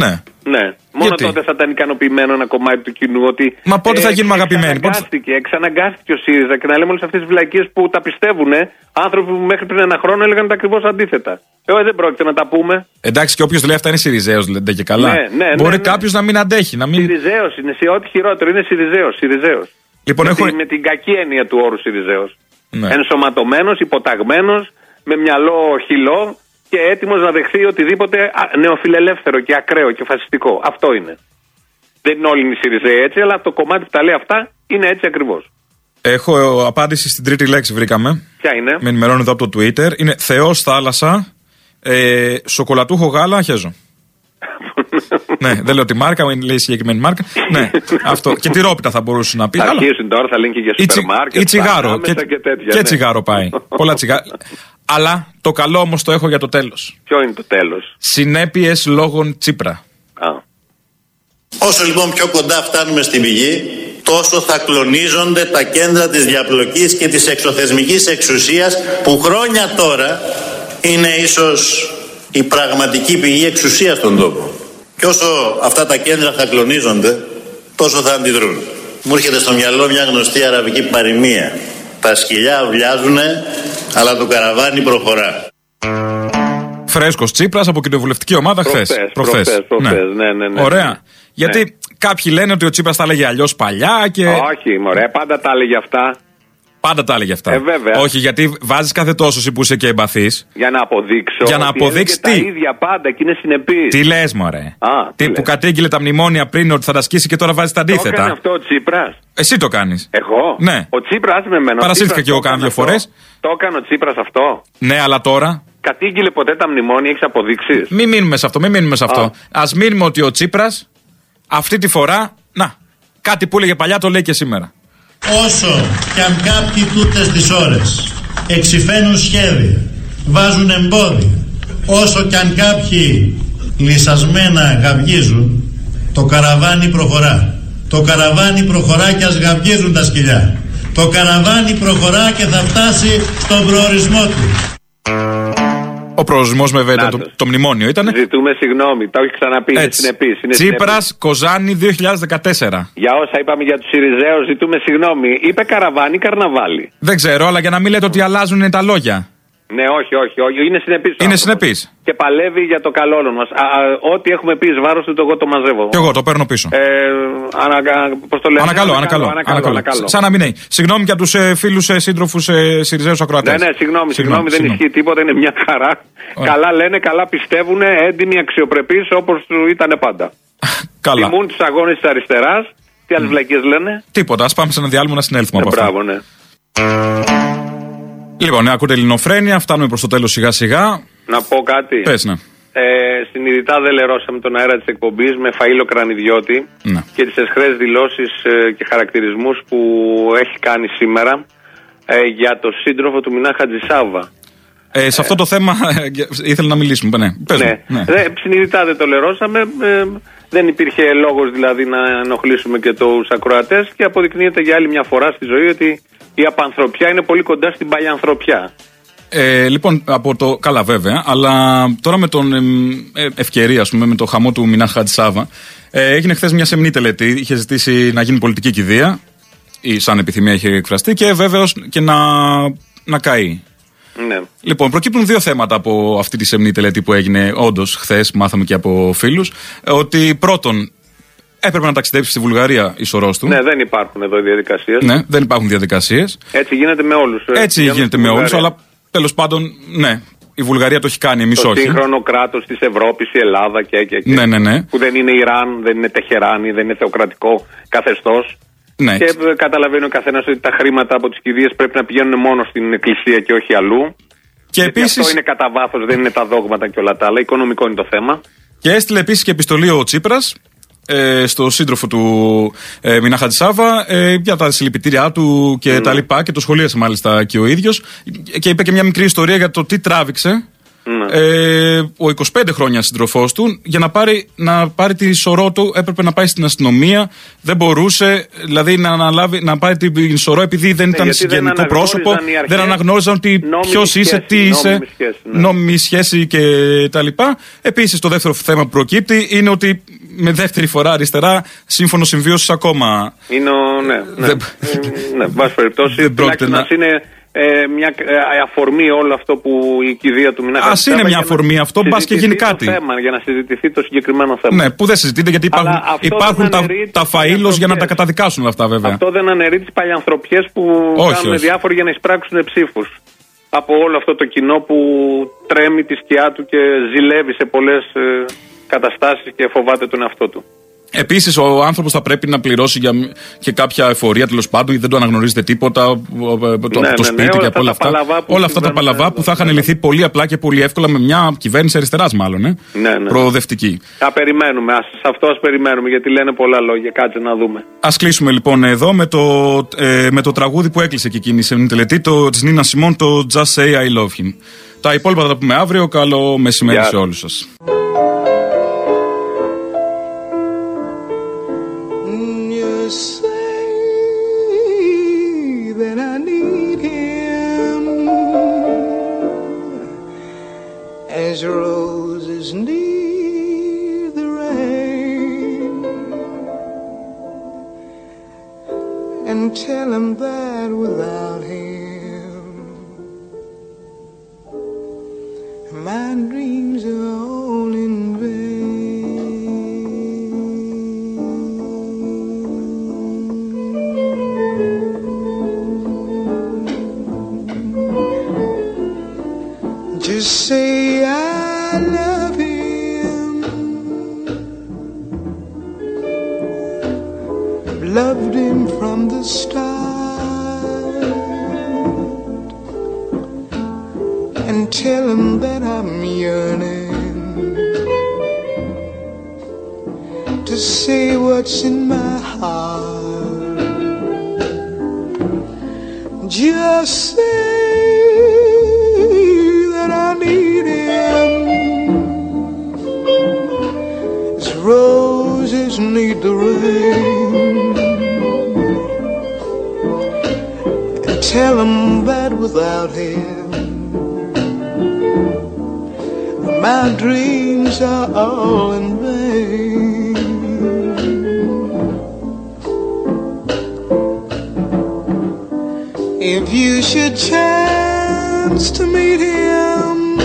Ναι. Ναι. Μόνο Γιατί; τότε θα ήταν ικανοποιημένο ένα κομμάτι του κοινού ότι. ε, Μα πότε θα γίνουμε αγαπημένοι, πότε θα- Εξαναγκάστηκε, εξαναγκάστηκε ο ΣΥΡΙΖΑ και να λέμε όλες αυτές τις βλακίες που τα πιστεύουν άνθρωποι που μέχρι πριν ένα χρόνο έλεγαν τα ακριβώς αντίθετα. Ε, δεν πρόκειται να τα πούμε. Εντάξει, και όποιος λέει αυτά είναι Σιριζέος, λέτε και καλά. Ναι, ναι, ναι, Μπορεί ναι. κάποιος να μην αντέχει. Να μην... Σιριζέος είναι, σε ό,τι χειρότερο είναι Σιριζέος. Σιριζέος. Λοιπόν, με, έχω- τη- με την κακή έννοια του όρου Σιριζέος. Ναι. Ενσωματωμένος, υποταγμένος, με μυαλό χυλό και έτοιμος να δεχθεί οτιδήποτε α, νεοφιλελεύθερο και ακραίο και φασιστικό. Αυτό είναι. Δεν είναι όλοι οι Σιριζέοι έτσι, αλλά το κομμάτι που τα λέει αυτά είναι έτσι ακριβώς. Έχω ε, απάντηση στην τρίτη λέξη, βρήκαμε. Ποια είναι; Με ενημερώνει εδώ από το Twitter. Είναι Θεός θάλασσα, ε, σοκολατούχο γάλα, χέζο. *laughs* ναι, δεν λέω τη μάρκα, μην λέει συγκεκριμένη μάρκα. ναι, αυτό. Και τυρόπιτα θα μπορούσε να πει. Θα αλλά- αρχίσουν τώρα, θα λένε και για Ή, τσι- σούπερ μάρκετ. ή τσιγάρο. άμεσα Και, και, τέτοια. και ναι. τσιγάρο πάει. Πολλά τσιγάρα. *laughs* Αλλά το καλό όμως το έχω για το τέλος. Ποιο είναι το τέλος; Συνέπειες λόγων Τσίπρα. Όσο λοιπόν πιο κοντά φτάνουμε στην πηγή, τόσο θα κλονίζονται τα κέντρα της διαπλοκής και της εξωθεσμικής εξουσίας που χρόνια τώρα είναι ίσως η πραγματική πηγή εξουσίας στον τόπο. Και όσο αυτά τα κέντρα θα κλονίζονται, τόσο θα αντιδρούν. Μου έρχεται στο μυαλό μια γνωστή αραβική παροιμία. Τα σκυλιά βλιάζουνε, αλλά το καραβάνι προχωρά. Φρέσκος Τσίπρας από κοινοβουλευτική ομάδα χθες. Προχθές, προχθές, προχθές, ναι, ναι, ναι. Ωραία. Γιατί Ναι. κάποιοι λένε ότι ο Τσίπρας τα έλεγε αλλιώς παλιά και. Όχι, μωρέ, πάντα τα έλεγε αυτά. Πάντα τα έλεγε αυτά. Ε, βέβαια. Όχι, γιατί βάζεις κάθε τόσος εσύ που είσαι και εμπαθή. Για να αποδείξω. Για να ότι αποδείξεις έλεγε τι; Τα ίδια πάντα και είναι συνεπής. Τι λες, Μωρέ; Α, Τι που κατήγγειλε τα μνημόνια πριν ότι θα τα σκίσει και τώρα βάζεις τα Το έκανε αντίθετα; αυτό ο Τσίπρας. Εσύ το κάνεις. Εγώ; Ναι. Ο Τσίπρας με εμένα. ο Παρασύρθηκα Τσίπρας κι εγώ το κάνα δύο έκανε φορές. αυτό. Το έκανε ο Τσίπρας αυτό. Ναι, αλλά τώρα; Κατήγγειλε ποτέ τα μνημόνια, έχεις αποδείξεις; Μην μείνουμε σε αυτό, μην μείνουμε σε αυτό. Α μείνουμε ότι ο Τσίπρας αυτή τη φορά. Να, κάτι που έλεγε παλιά το λέει και σήμερα. Όσο κι αν κάποιοι τούτες τις ώρες εξηφαίνουν σχέδια, βάζουν εμπόδια, όσο κι αν κάποιοι λυσασμένα γαυγίζουν, το καραβάνι προχωρά. Το καραβάνι προχωρά και ας γαυγίζουν τα σκυλιά. Το καραβάνι προχωρά και θα φτάσει στον προορισμό του. Ο προορισμός με βέβαια το, το μνημόνιο ήταν. Ζητούμε συγγνώμη, το έχεις ξαναπεί. Είναι Έτσι. συνεπής, είναι Τσίπρα συνεπής. Κοζάνη 2014. Για όσα είπαμε για τους Σιριζέους, ζητούμε συγγνώμη. Είπε καραβάνι ή καρναβάλι. Δεν ξέρω, αλλά για να μην λέτε ότι αλλάζουν τα λόγια. Ναι, όχι, όχι, όχι. Είναι συνεπής. Είναι συνεπής. Και παλεύει για το καλό όλων μα. Ό,τι έχουμε πει εις βάρος του, το εγώ το μαζεύω. Και εγώ το παίρνω πίσω. Ε, ανακα... Πώς το λένε, Ανακαλώ, ανακαλώ. ανακαλώ. Σαν να μην έχει. Συγγνώμη για τους ε, φίλους ε, σύντροφους ε, Σιριζέους ακροατές. Ναι, ναι, συγγνώμη, συγγνώμη, δεν ισχύει τίποτα, είναι μια χαρά. Καλά λένε, καλά πιστεύουν, έντιμοι, αξιοπρεπείς όπως ήταν πάντα. *laughs* Καλά. Τιμούν του αγώνες της αριστεράς. Τι άλλες βλακίες λένε. Τίποτα, ας πάμε σε ένα διάλειμμα να συνέλθουμε από Ε, αυτό. μπράβο, ναι. Λοιπόν, ναι, ακούτε ελληνοφρένεια, φτάνουμε προς το τέλος σιγά σιγά. Να πω κάτι. Πες, ναι. Ε, συνειδητά δεν λερώσαμε τον αέρα της εκπομπής με φαΐλο κρανιδιώτη Ναι. και τις εσχρέ δηλώσεις και χαρακτηρισμούς που έχει κάνει σήμερα ε, για το σύντροφο του Μινά Χατζησάβα. Ε, σε αυτό το θέμα ε, ήθελα να μιλήσουμε. Ναι, πες μου. Ναι. ναι. Δε, συνειδητά δεν το λερώσαμε. Ε, δεν υπήρχε λόγος δηλαδή να ενοχλήσουμε και τους ακροατές και αποδεικνύεται για άλλη μια φορά στη ζωή ότι η απανθρωπιά είναι πολύ κοντά στην παλιανθρωπιά. Ε, λοιπόν, από το. Καλά, βέβαια, αλλά τώρα με τον εμ, ε, ευκαιρία, ας πούμε, με το χαμό του Μινά Χατζησάβα, ε, έγινε χθες μια σεμνή τελετή. Είχε ζητήσει να γίνει πολιτική κηδεία, ή σαν επιθυμία είχε εκφραστεί, και βέβαιω και να, να καεί. Ναι. Λοιπόν, προκύπτουν δύο θέματα από αυτή τη σεμνή τελετή που έγινε όντως χθες, μάθαμε και από φίλους. Ότι πρώτον, έπρεπε να ταξιδέψει στη Βουλγαρία η σωρός του. Ναι, δεν υπάρχουν εδώ οι διαδικασίες. Ναι, δεν υπάρχουν διαδικασίες. Έτσι γίνεται με όλους. ε, Έτσι πηγαίνουν γίνεται στη με όλους, Βουλγαρία. αλλά τέλος πάντων, ναι, η Βουλγαρία το έχει κάνει, εμείς Το όχι. σύγχρονο κράτος της Ευρώπης, η Ελλάδα και, και, και. Ναι, ναι, ναι. Που δεν είναι Ιράν, δεν είναι Τεχεράνη, δεν είναι θεοκρατικό καθεστώς. Ναι. Και ε, καταλαβαίνει ο καθένας ότι τα χρήματα από τις κηδείες πρέπει να πηγαίνουν μόνο στην εκκλησία και όχι αλλού. Και Γιατί επίσης- Αυτό είναι κατά βάθος, δεν είναι τα δόγματα και όλα τα άλλα. Οικονομικό είναι το θέμα. Και έστειλε επίσης και επιστολή ο Τσίπρας ε, στο σύντροφο του ε, Μινά Χατζησάβα ε, για τα συλληπιτήριά του και τα λοιπά και το σχολίασε μάλιστα και ο ίδιος. Και είπε και μια μικρή ιστορία για το τι τράβηξε ε, ο 25 χρόνια σύντροφός του για να πάρει, να πάρει τη σωρό του έπρεπε να πάει στην αστυνομία. Δεν μπορούσε δηλαδή να, αναλάβει, να πάρει την σωρό επειδή δεν Ναι, ήταν γιατί δεν συγγενικό αναγνώριζαν πρόσωπο. οι αρχές Δεν αναγνώριζαν ότι νόμιμη ποιος είσαι, σχέση, τι είσαι. νόμιμη σχέση, ναι. Νόμιμη σχέση και τα λοιπά. Επίσης, το δεύτερο θέμα που προκύπτει είναι ότι με δεύτερη φορά αριστερά σύμφωνο συμβίωσης ακόμα. Είναι ο, ναι, ναι. Δεν- Ε, ναι, βάση περιπτώσει, Δεν πρόκειται τουλάχιστον να- ας είναι ε, μια ε, αφορμή όλο αυτό που η κηδεία του Μινά Ας Χατζησάβα είναι μια για να αφορμή αυτό, μπας και γίνει συζητηθεί κάτι. Το θέμα, για να συζητηθεί το συγκεκριμένο θέμα. Ναι, που δεν συζητείται γιατί Αλλά υπάρχουν, αυτό υπάρχουν δεν τα, αναιρεί τα τις φαΐλος για να τα παλιανθρωπιές. καταδικάσουν όλα αυτά βέβαια. Αυτό δεν αναιρεί τις παλιανθρωπιές που Όχι, κάνουν όχι. διάφοροι για να εισπράξουν ψήφους. Από όλο αυτό το κοινό που τρέμει τη σκιά του και ζηλεύει σε πολλές καταστάσεις και φοβάται τον εαυτό του. Επίσης, ο άνθρωπος θα πρέπει να πληρώσει για, μ- και κάποια εφορία τέλος πάντων, δεν το αναγνωρίζεται τίποτα ο- ο- το, από το Ναι, ναι, ναι, σπίτι όλα και αυτά από όλα τα αυτά. παλαβά που Όλα αυτά τα συμβαίνουν, παλαβά που θα είχαν λυθεί πολύ απλά και πολύ εύκολα με μια κυβέρνηση αριστεράς, μάλλον. Ε, Ναι, ναι. Προοδευτική. Α περιμένουμε, ας, σε αυτό ας περιμένουμε γιατί λένε πολλά λόγια. Κάτσε να δούμε. Α κλείσουμε λοιπόν εδώ με το, ε, με το τραγούδι που έκλεισε και εκείνη η σεμνή τελετή, το της Νίνα Σιμών, το Just Say I Love Him. Τα υπόλοιπα θα τα πούμε αύριο. Καλό μεσημέρι Γεια σε σας. όλους σας. Roses need the rain, and tell him that without him, my dreams are all in vain. Just say I. Loved him from the start. And tell him that I'm yearning to say what's in my heart. Just say And tell him that without him, my dreams are all in vain. If you should chance to meet him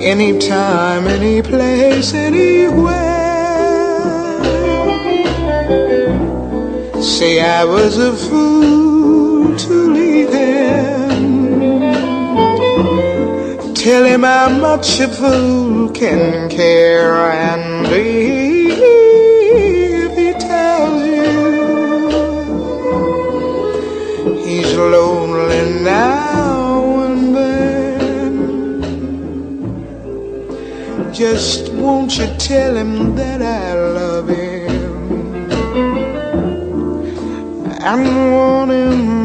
anytime, any place, anywhere. Say I was a fool to leave him. Tell him how much a fool can care, and if he tells you. He's lonely now and then, just won't you tell him that I love him I'm wanting